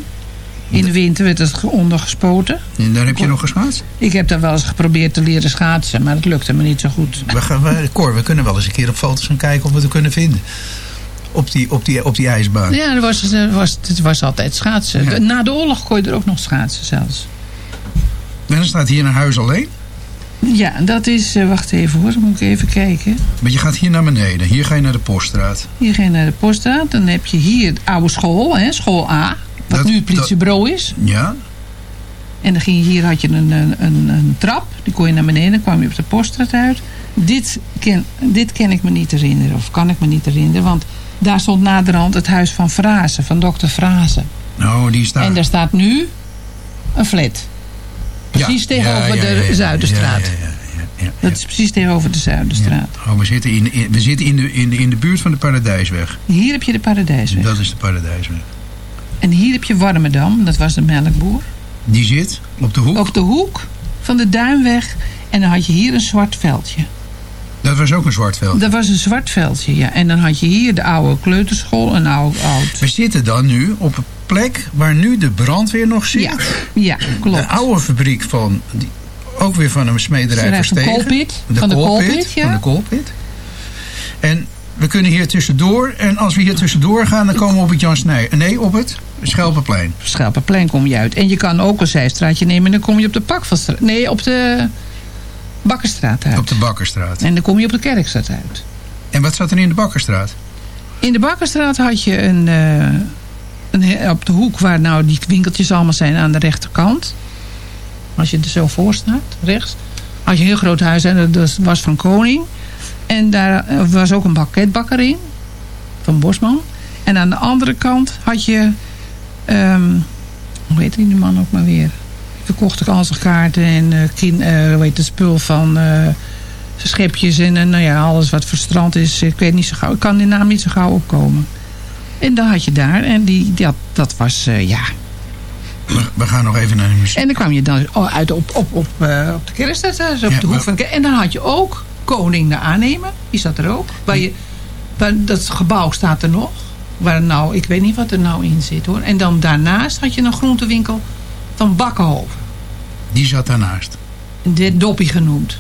In de winter werd het ge- ondergespoten. En daar heb je nog geschaatst? Ik heb daar wel eens geprobeerd te leren schaatsen, maar dat lukte me niet zo goed. We gaan, we, Cor, we kunnen wel eens een keer op foto's gaan kijken of we het kunnen vinden. Op die, op die, op die ijsbaan. Ja, er was, er was, het was altijd schaatsen. Ja. Na de oorlog kon je er ook nog schaatsen zelfs. En dan staat hier een huis alleen. Ja, dat is... eh, wacht even hoor, dan moet ik even kijken. Maar je gaat hier naar beneden. Hier ga je naar de poststraat. Hier ga je naar de poststraat. Dan heb je hier de oude school, hè, school A. Wat Dat- nu het politiebureau is. Ja. En dan ging je, hier had je een, een, een, een trap. Die kon je naar beneden. Dan kwam je op de poststraat uit. Dit ken, dit ken ik me niet herinneren. Of kan ik me niet herinneren. Want daar stond naderhand het huis van Frazen. Van dokter Frazen. Nou, die staat... En daar staat nu een flat. Precies tegenover de Zuiderstraat. Dat is precies tegenover de Zuiderstraat. Oh, we zitten, in, in- we zitten in, de, in, de, in de buurt van de Paradijsweg. Hier heb je de Paradijsweg. Dat is de Paradijsweg. En hier heb je Warmerdam. Dat was de melkboer. Die zit op de hoek. Op de hoek van de Duinweg. En dan had je hier een zwart veldje. Dat was ook een zwart veld. Dat was een zwart veldje, ja. En dan had je hier de oude kleuterschool. Een oud... oud We zitten dan nu op plek waar nu de brandweer nog zit. ja, ja, klopt. De oude fabriek van... Die, ook weer van een smederij Smederij van Verstegen. Koolpit. Van de Koolpit, ja. Van de Koolpit. En we kunnen hier tussendoor. En als we hier tussendoor gaan, dan komen we op het Jan Snij. Nee, op het Schelpenplein. Schelpenplein kom je uit. En je kan ook een zijstraatje nemen en dan kom je op de Pakvalstraat. Nee, op de Bakkerstraat uit. Op de Bakkerstraat. En dan kom je op de Kerkstraat uit. En wat zat er in de Bakkerstraat? In de Bakkerstraat had je een, eh, een op de hoek waar nou die winkeltjes allemaal zijn aan de rechterkant. Als je er zo voor staat, rechts. Had je een heel groot huis en dat was van Koning. En daar eh, was ook een bakketbakker in. Van Bosman. En aan de andere kant had je... ehm, hoe heet die man ook maar weer? Verkocht ik al zijn kaarten en eh kin, eh, hoe heet spul van... schepjes en, en nou ja, alles wat verstrand is. Ik weet niet zo gauw. Ik kan die naam niet zo gauw opkomen. En dan had je daar. En die, dat, dat was, eh, ja. We, we gaan nog even naar de muziek. En dan kwam je dan oh, uit op, op, op, eh, op de kerststad. eh, zo op Ja, de hoek van de. En dan had je ook Koning de Aannemer. Die zat er ook. Waar je, waar, dat gebouw staat er nog. Waar nou, ik weet niet wat er nou in zit hoor. En dan daarnaast had je een groentewinkel van Bakkenhoven. Die zat daarnaast. De Doppie genoemd.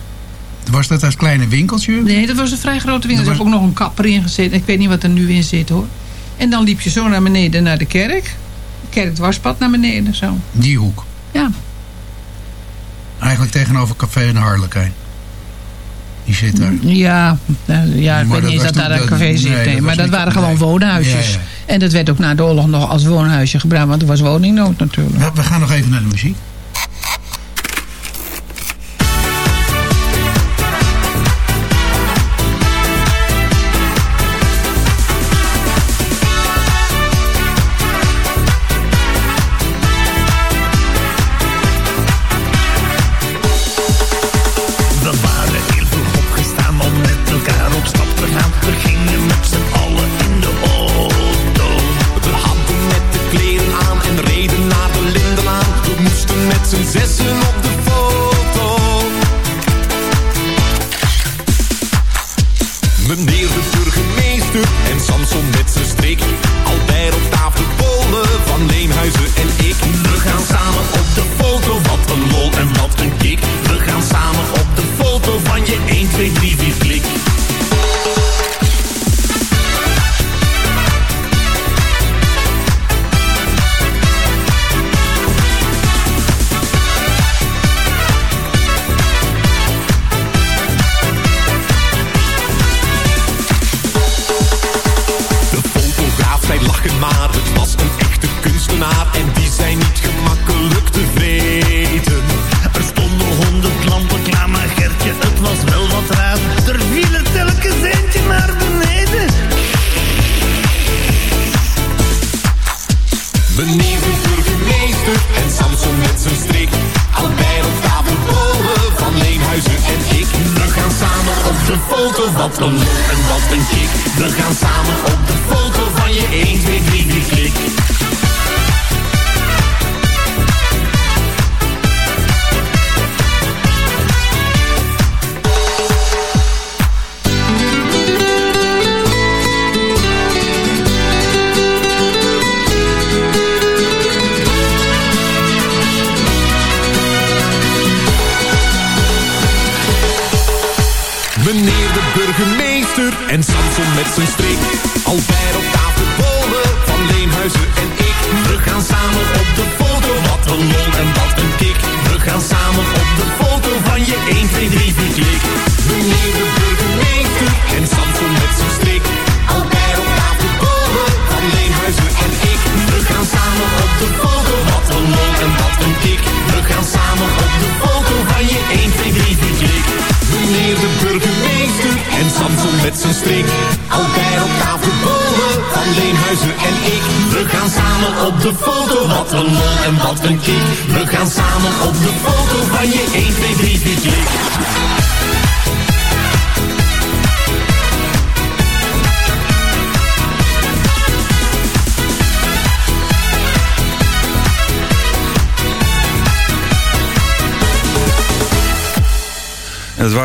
Was dat als kleine winkeltje? Nee, dat was een vrij grote winkel. Er heb ook nog een kapper in gezeten. Ik weet niet wat er nu in zit hoor. En dan liep je zo naar beneden naar de kerk. Kerkdwarspad naar beneden zo. Die hoek. Ja. Eigenlijk tegenover Café en Harlekijn. Die zit daar. Ja, nou, ja ik weet niet dat eens dat was daar een café zit. nee, nee, dat maar dat waren gewoon nee. woonhuisjes. Ja, ja. En dat werd ook na de oorlog nog als woonhuisje gebruikt. Want er was woningnood natuurlijk. We, we gaan nog even naar de muziek.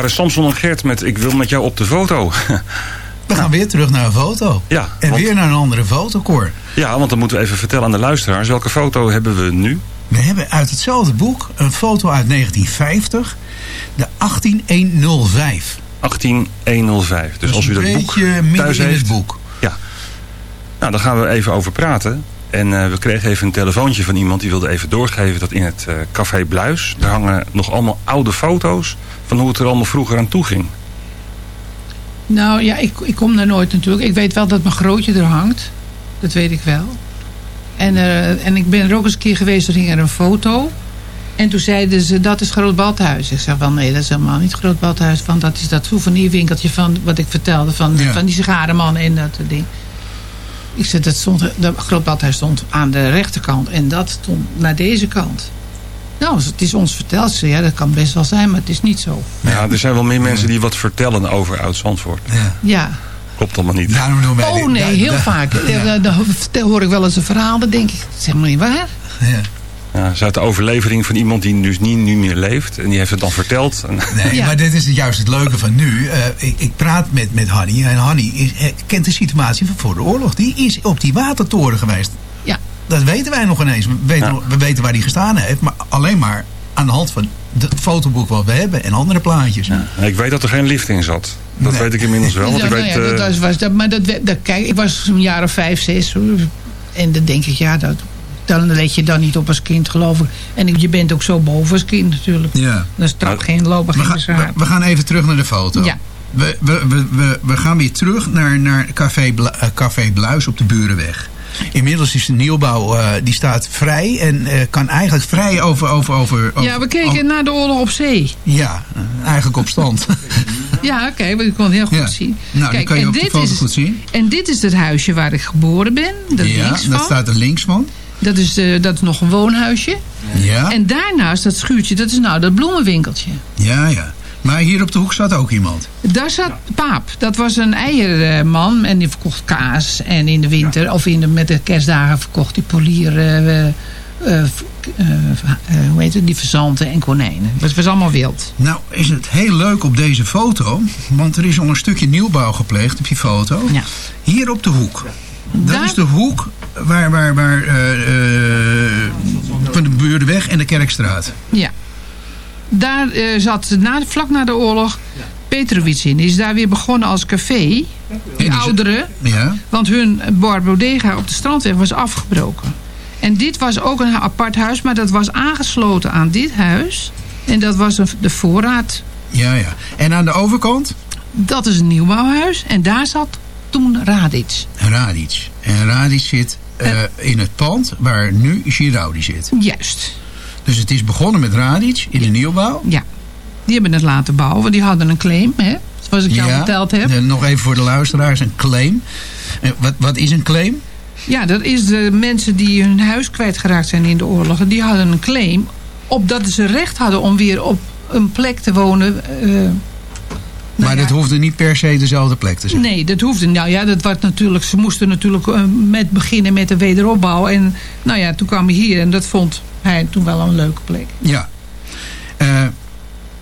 Waren Samson en Gert met Ik wil met jou op de foto. We gaan weer terug naar een foto. Ja, En want- weer naar een andere foto, Cor. Ja, want dan moeten we even vertellen aan de luisteraars. Welke foto hebben we nu? We hebben uit hetzelfde boek een foto uit 1950. De 18105. 18105. Dus als u dat boek thuis in het heeft. boek. Ja. Nou, daar gaan we even over praten. En eh, we kregen even een telefoontje van iemand die wilde even doorgeven dat in het eh, Café Bluis, daar hangen nog allemaal oude foto's van hoe het er allemaal vroeger aan toe ging. Nou ja, ik, ik kom daar nooit natuurlijk. Ik weet wel dat mijn grootje er hangt. Dat weet ik wel. En, eh, en ik ben er ook eens een keer geweest, er hing er een foto. En toen zeiden ze, dat is Groot Badhuis. Ik zeg wel, nee, dat is helemaal niet Groot Badhuis. Want dat is dat souvenirwinkeltje van wat ik vertelde. Van, Ja. van die sigarenman en dat ding. Ik zeg, dat stond, de Groot Badhuis stond aan de rechterkant. En dat stond naar deze kant. Nou, het is ons verteld. Ze, ja, dat kan best wel zijn, maar het is niet zo. Ja, er zijn wel meer mensen die wat vertellen over Oud-Zandvoort. Ja. Ja. Klopt allemaal niet. Daarom doen wij Oh nee, heel da- vaak. Ja. Dan hoor ik wel eens een verhaal, dan denk ik, dat is helemaal niet waar. Ja. Ja, is uit de overlevering van iemand die dus niet nu meer leeft. En die heeft het dan verteld. Nee, Ja. maar dit is juist het leuke van nu. Eh, ik, ik praat met, met Hanny. En Hanny is, eh, kent de situatie van voor de oorlog. Die is op die watertoren geweest. Ja. Dat weten wij nog ineens. We weten, Ja. we weten waar die gestaan heeft. Maar alleen maar aan de hand van het fotoboek wat we hebben. En andere plaatjes. ik weet dat er geen lift in zat. Dat Nee. weet ik inmiddels wel. Want Ja, ik nou weet, ja, dat eh, was, was dat, maar dat, dat, kijk, ik was een jaar of vijf, zes. En dan denk ik, ja, dat, dan let je dan niet op als kind, geloof ik. En je bent ook zo boven als kind natuurlijk. Ja. Dat is trap Nou, geen lopen, We gaan, we, we gaan even terug naar de foto. Ja. We, we, we, we, we gaan weer terug naar, naar Café, Bla- eh, Café Bluis op de Burenweg. Inmiddels is de nieuwbouw eh, die staat vrij en eh, kan eigenlijk vrij over... over, over, over Ja, we keken over- naar de oorlog op zee. ja, eh, eigenlijk op stand. Ja, oké, maar ik kon het heel goed Ja. zien. Nou, dat kan je op de foto is, goed zien. En dit is het huisje waar ik geboren ben. Dat ja, links dat staat er links van. Dat, is, dat is nog een woonhuisje. Ja, En daarnaast dat schuurtje, dat is nou dat bloemenwinkeltje. ja, ja. Maar hier op de hoek staat ook iemand. Daar zat Paap. Dat was een eierman en die verkocht kaas. En in de winter, of in de, met de kerstdagen, verkocht hij polier... eh, eh, eh, hoe heet het? Die verzanten en konijnen. Het was allemaal wild. Nou, is het heel leuk op deze foto. Want er is al een stukje nieuwbouw gepleegd op die foto. Ja. Hier op de hoek. Dat Daar- is de hoek waar, waar, waar van de Buurdenweg en de Kerkstraat. Ja. Daar eh, zat na, vlak na de oorlog Petrovic in. Die is daar weer begonnen als café. Is- ouderen. Ja, Want hun bar Bodega op de Strandweg was afgebroken. En dit was ook een apart huis, maar dat was aangesloten aan dit huis. En dat was de voorraad. ja, ja. En aan de overkant? Dat is een nieuwbouwhuis. En daar zat toen Radic. Radic. En Radic zit eh, in het pand waar nu Giraudi zit. Juist. Dus het is begonnen met Radic in de nieuwbouw. Ja. Die hebben het laten bouwen. want Die hadden een claim, hè? Zoals ik jou verteld heb. nog even voor de luisteraars, een claim. Eh, wat, wat is een claim? Ja, dat is de mensen die hun huis kwijtgeraakt zijn in de oorlogen. Die hadden een claim op dat ze recht hadden om weer op een plek te wonen. eh, Maar dat hoefde niet per se dezelfde plek te zijn. Nee, dat hoefde. Nou ja, dat was natuurlijk, ze moesten natuurlijk eh, met beginnen met de wederopbouw. En nou ja, toen kwam hij hier en dat vond hij toen wel een leuke plek. Ja. Eh,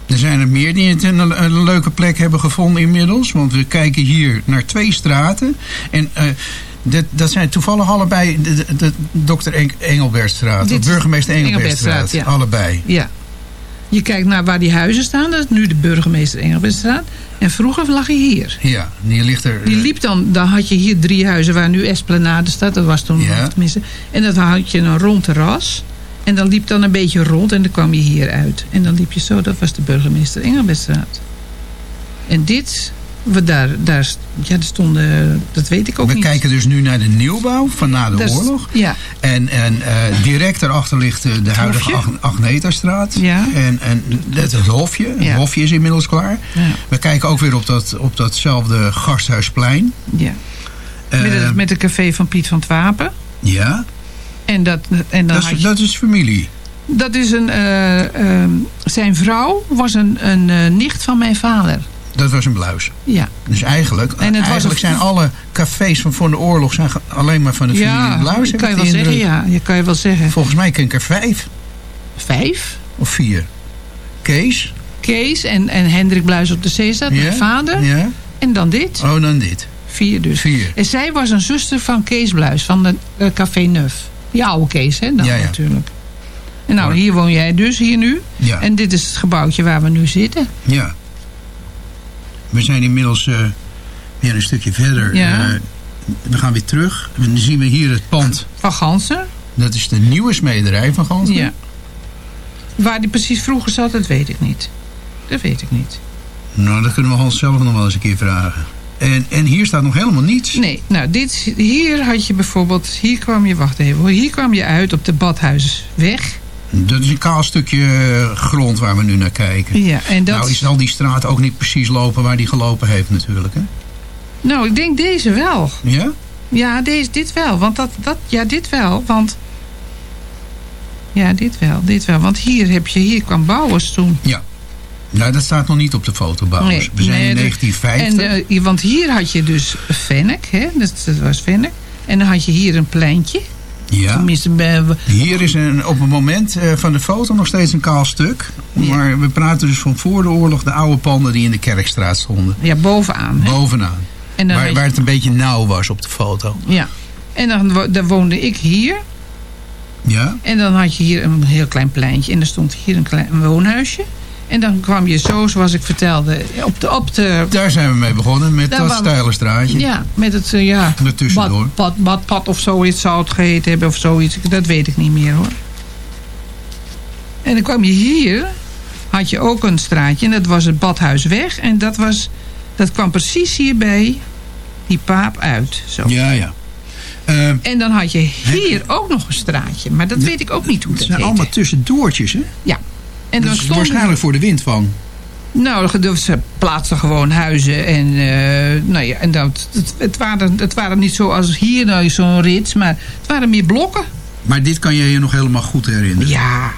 er zijn er meer die het een, een leuke plek hebben gevonden inmiddels. Want we kijken hier naar twee straten. En eh, dat, dat zijn toevallig allebei de, de, de Dr. Eng- Engelbertstraat. Is burgemeester Engelbertstraat. Engelbertstraat, ja. Allebei. Ja. Je kijkt naar waar die huizen staan. Dat is nu de burgemeester Engelbertstraat. En vroeger lag hij hier. Ja, die ligt er... Die liep dan, dan had je hier drie huizen waar nu Esplanade staat. Dat was toen Ja. tenminste. En dan had je een rond terras. En dan liep dan een beetje rond en dan kwam je hier uit. En dan liep je zo, dat was de burgemeester Engelbertstraat. En dit, we daar, daar, ja, er stonden, dat weet ik ook We niet. kijken dus nu naar de nieuwbouw van na de oorlog. Ja, En, en eh, direct daarachter ligt eh, de huidige. Ag- Agnetastraat. Ja. En, en het, het hofje. Het Ja. hofje is inmiddels klaar. ja, We kijken ook weer op, dat, op datzelfde gasthuisplein. ja. Eh, Met, het, met het café van Piet van het Wapen. ja, En, dat, en dan dat is, je- dat is familie. dat is een, eh, ehm, zijn vrouw was een, een eh, nicht van mijn vader. Dat was een bluis. Ja, Dus eigenlijk, En het was eigenlijk een- zijn alle cafés van voor de oorlog zijn alleen maar van de familie ja Bluis. kan je wel zeggen. Ja, je kan je wel zeggen. Volgens mij ken ik er vijf Vijf. of vier. Kees. Kees en, en Hendrik Bluis op de Zeestad, Ja, mijn vader. Ja. En dan dit. Oh, dan dit. Vier dus. Vier. En zij was een zuster van Kees Bluis, van de eh, Café Neuf. Die oude Kees, hè? Dan Ja, ja. natuurlijk. En nou, hier woon jij dus, hier nu. Ja. En dit is het gebouwtje waar we nu zitten. Ja. We zijn inmiddels eh, weer een stukje verder. Ja. Eh, we gaan weer terug. En dan zien we hier het pand. Van Gansen. Dat is de nieuwe smederij van Gansen. Ja. Waar die precies vroeger zat, dat weet ik niet. Dat weet ik niet. Nou, dat kunnen we Hans zelf nog wel eens een keer vragen. En, en hier staat nog helemaal niets. Nee, nou, dit, hier had je bijvoorbeeld... Hier kwam je, wacht even hoor. Hier kwam je uit op de Badhuisweg. Dat is een kaal stukje eh, grond waar we nu naar kijken. Ja, en dat... Nou, zal die straat ook niet precies lopen waar die gelopen heeft natuurlijk, hè? Nou, ik denk deze wel. Ja? Ja, deze, dit wel. Want dat, dat, ja, dit wel. Want. Ja, dit wel, dit wel. Want hier heb je, hier kwam Bouwers toen. Ja. Nou, dat staat nog niet op de foto, Bouwers. Nee, we zijn nee, in de- 1950. En, eh, want hier had je dus Fennec, hè? Dat, dat was Fennec. En dan had je hier een pleintje. ja. Tenminste, bij- Hier is een, op het moment eh, van de foto nog steeds een kaal stuk. Ja. Maar we praten dus van voor de oorlog de oude panden die in de Kerkstraat stonden. ja, bovenaan. Hè? Bovenaan. En dan Waar, het een beetje nauw was op de foto. ja. En dan, dan woonde ik hier. Ja? En dan had je hier een heel klein pleintje. En er stond hier een klein een woonhuisje. En dan kwam je zo, zoals ik vertelde, op de, op de Daar zijn we mee begonnen met dat steile straatje. Ja, met het uh, ja, Ertussendoor. bad, bad, badpad of zoiets zou het geheten hebben of zoiets. Dat weet ik niet meer hoor. En dan kwam je hier, had je ook een straatje en dat was het Badhuisweg. En dat, was, dat kwam precies hierbij die paap uit. Zo. Ja, ja. Eh, En dan had je hier ook nog een straatje. Maar dat weet ik ook niet hoe het dat zijn heette. allemaal tussendoortjes, hè? Ja. En dat dan is stond waarschijnlijk voor de wind van. Nou, dus ze plaatsten gewoon huizen. En, eh, nou ja, en dat, het, het, waren, het waren niet zoals hier nou zo'n rits. Maar het waren meer blokken. Maar dit kan je je nog helemaal goed herinneren. Ja.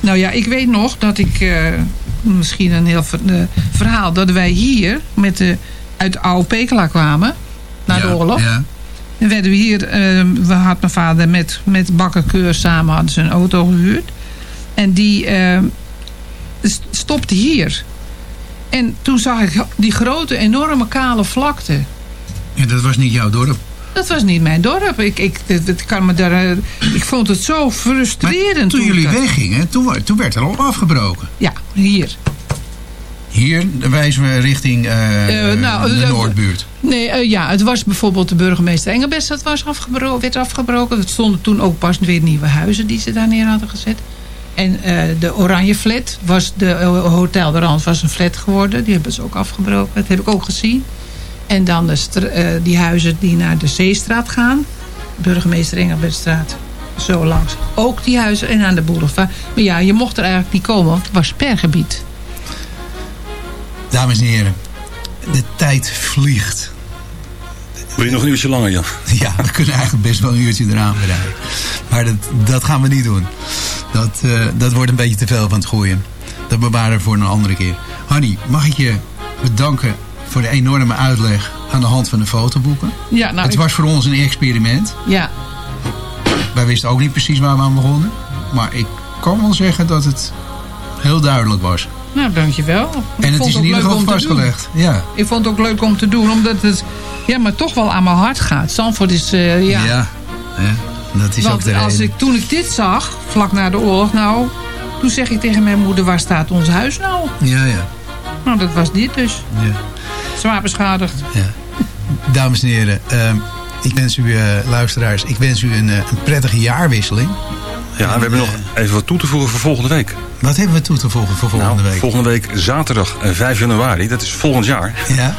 Nou ja, ik weet nog dat ik... eh, misschien een heel ver- eh, verhaal. Dat wij hier met de, uit de oude Pekela kwamen. Na de oorlog. Ja. En werden we hier... eh, we had mijn vader met, met bakkerkeur samen hadden ze een auto gehuurd. En die st- stopte hier. En toen zag ik die grote, enorme kale vlakte. En dat was niet jouw dorp. Dat was niet mijn dorp. Ik, ik, dat, dat kan me daar, eh, ik vond het zo Maar frustrerend. toen jullie dat- weggingen, toen, toen werd er al afgebroken. Ja, hier. Hier wijzen we richting eh, Eh, nou, de Noordbuurt. Nee, ja, het was bijvoorbeeld de burgemeester Engelbest. Dat was afgebro werd afgebroken. Er stonden toen ook pas weer nieuwe huizen die ze daar neer hadden gezet. En eh, de Oranje Flat was de eh, Hotel de Rand was een flat geworden. Die hebben ze ook afgebroken. Dat heb ik ook gezien. En dan de eh, die huizen die naar de Zeestraat gaan. Burgemeester Engelbertstraat. Zo langs. Ook die huizen en aan de boulevard. Maar ja, je mocht er eigenlijk niet komen, want het was spergebied. Dames en heren, de tijd vliegt. Wil je nog een uurtje langer, Jan? Ja, we kunnen eigenlijk best wel een uurtje eraan bereiken. Maar dat, dat gaan we niet doen. Dat, eh, dat wordt een beetje te veel van het gooien. Dat bewaren we voor een andere keer. Hanny, mag ik je bedanken voor de enorme uitleg aan de hand van de fotoboeken. Ja, nou, het was voor ons een experiment. Ja, Wij wisten ook niet precies waar we aan begonnen. Maar ik kan wel zeggen dat het heel duidelijk was. nou dankjewel. Ik En het is in ieder geval vastgelegd. Ja. Ik vond het ook leuk om te doen, omdat het ja, maar toch wel aan mijn hart gaat. Zandvoort is, eh, ja... Ja. ja. Dat is ook Want de als reden. ik, toen ik dit zag, vlak na de oorlog, nou... Toen zeg ik tegen mijn moeder, waar staat ons huis nou? Ja, ja. Nou, dat was dit dus. ja. Zwaar beschadigd. Dames en heren, ehm, ik wens u, eh, luisteraars, ik wens u een, eh, een prettige jaarwisseling. Ja, we hebben nog even wat toe te voegen voor volgende week. Wat hebben we toe te voegen voor volgende Nou, week? Volgende week zaterdag eh, 5 januari, dat is volgend jaar. Ja.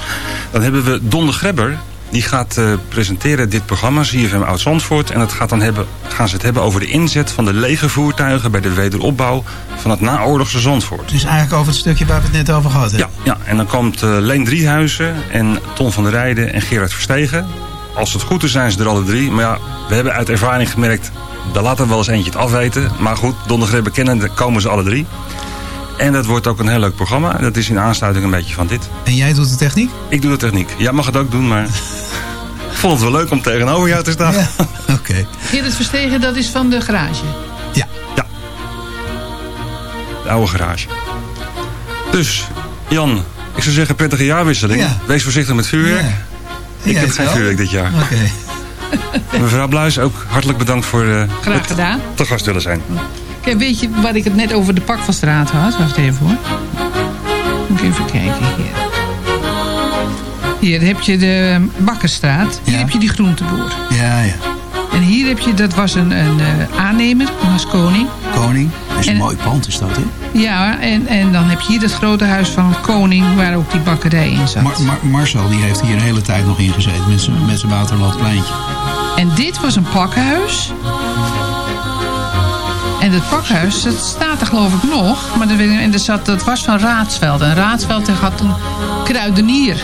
Dan hebben we Don de Grebber. Die gaat eh, presenteren dit programma, ZFM Oud-Zandvoort. En dat gaat dan hebben, gaan ze het hebben over de inzet van de lege voertuigen... bij de wederopbouw van het naoorlogse Zandvoort. Dus eigenlijk over het stukje waar we het net over gehad hebben. Ja, ja, en dan komt eh, Leen Driehuizen en Ton van der Rijden en Gerard Verstegen. Als het goed is zijn ze er alle drie. Maar ja, we hebben uit ervaring gemerkt... daar laat er wel eens eentje het afweten. Maar goed, Don de Grebber kennen, komen ze alle drie. En dat wordt ook een heel leuk programma. Dat is in aansluiting een beetje van dit. En jij doet de techniek? Ik doe de techniek. Jij mag het ook doen, maar... Ik vond het wel leuk om tegenover jou te staan. Ja, oké. Gerrit Verstegen, dat is van de garage. De oude garage. Dus, Jan, ik zou zeggen prettige jaarwisseling. Ja. Wees voorzichtig met vuurwerk. Ja. Ik heb geen wel? vuurwerk dit jaar. Oké. Mevrouw Bluis, ook hartelijk bedankt voor eh, Graag het gedaan. te gast willen zijn. Kijk, weet je waar ik het net over de pak van straat had? Wacht even hoor. Moet ik even kijken hier. Hier heb je de Bakkerstraat. Hier Ja. heb je die groenteboer. Ja, ja. En hier heb je, dat was een, een eh, aannemer, als koning. Koning. Dat is een En- mooi pand, is dat, hè? Ja, en, en dan heb je hier het grote huis van koning, waar ook die bakkerij in zat. Mar- Mar- Marcel die heeft hier een hele tijd nog in gezeten met zijn, met zijn Waterlandpleintje. En dit was een pakhuis. En het pakhuis, dat staat er geloof ik nog. Maar dat, en er zat, dat was van Raadsveld. En Raadsveld had een kruidenier.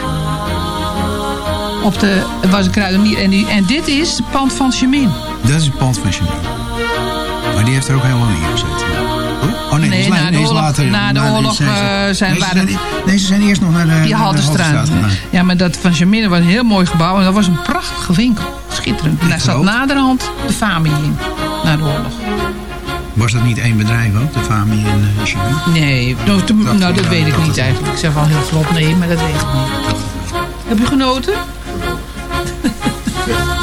Op de, het was een kruidenier. En, die, en dit is het pand van Chemin. Dat is het pand van Janine. Maar die heeft er ook heel lang in gezeten. Oh nee, Nee, is, na de oorlog- later. na de oorlog, zijn ze- eh, zijn- nee, ze waren- zijn, nee, ze zijn eerst nog naar de, Die naar de Haldenstraat. gegaan. Ja, maar dat van Chemin was een heel mooi gebouw. En dat was een prachtige winkel. Schitterend. En daar zat naderhand de familie in. Na de oorlog. Was dat niet één bedrijf ook, de Fami en uh? Nee, nou, Dacht nou, dat weet ik dat niet eigenlijk. Ik zeg wel heel vlot nee, maar dat weet ik niet. Heb je genoten?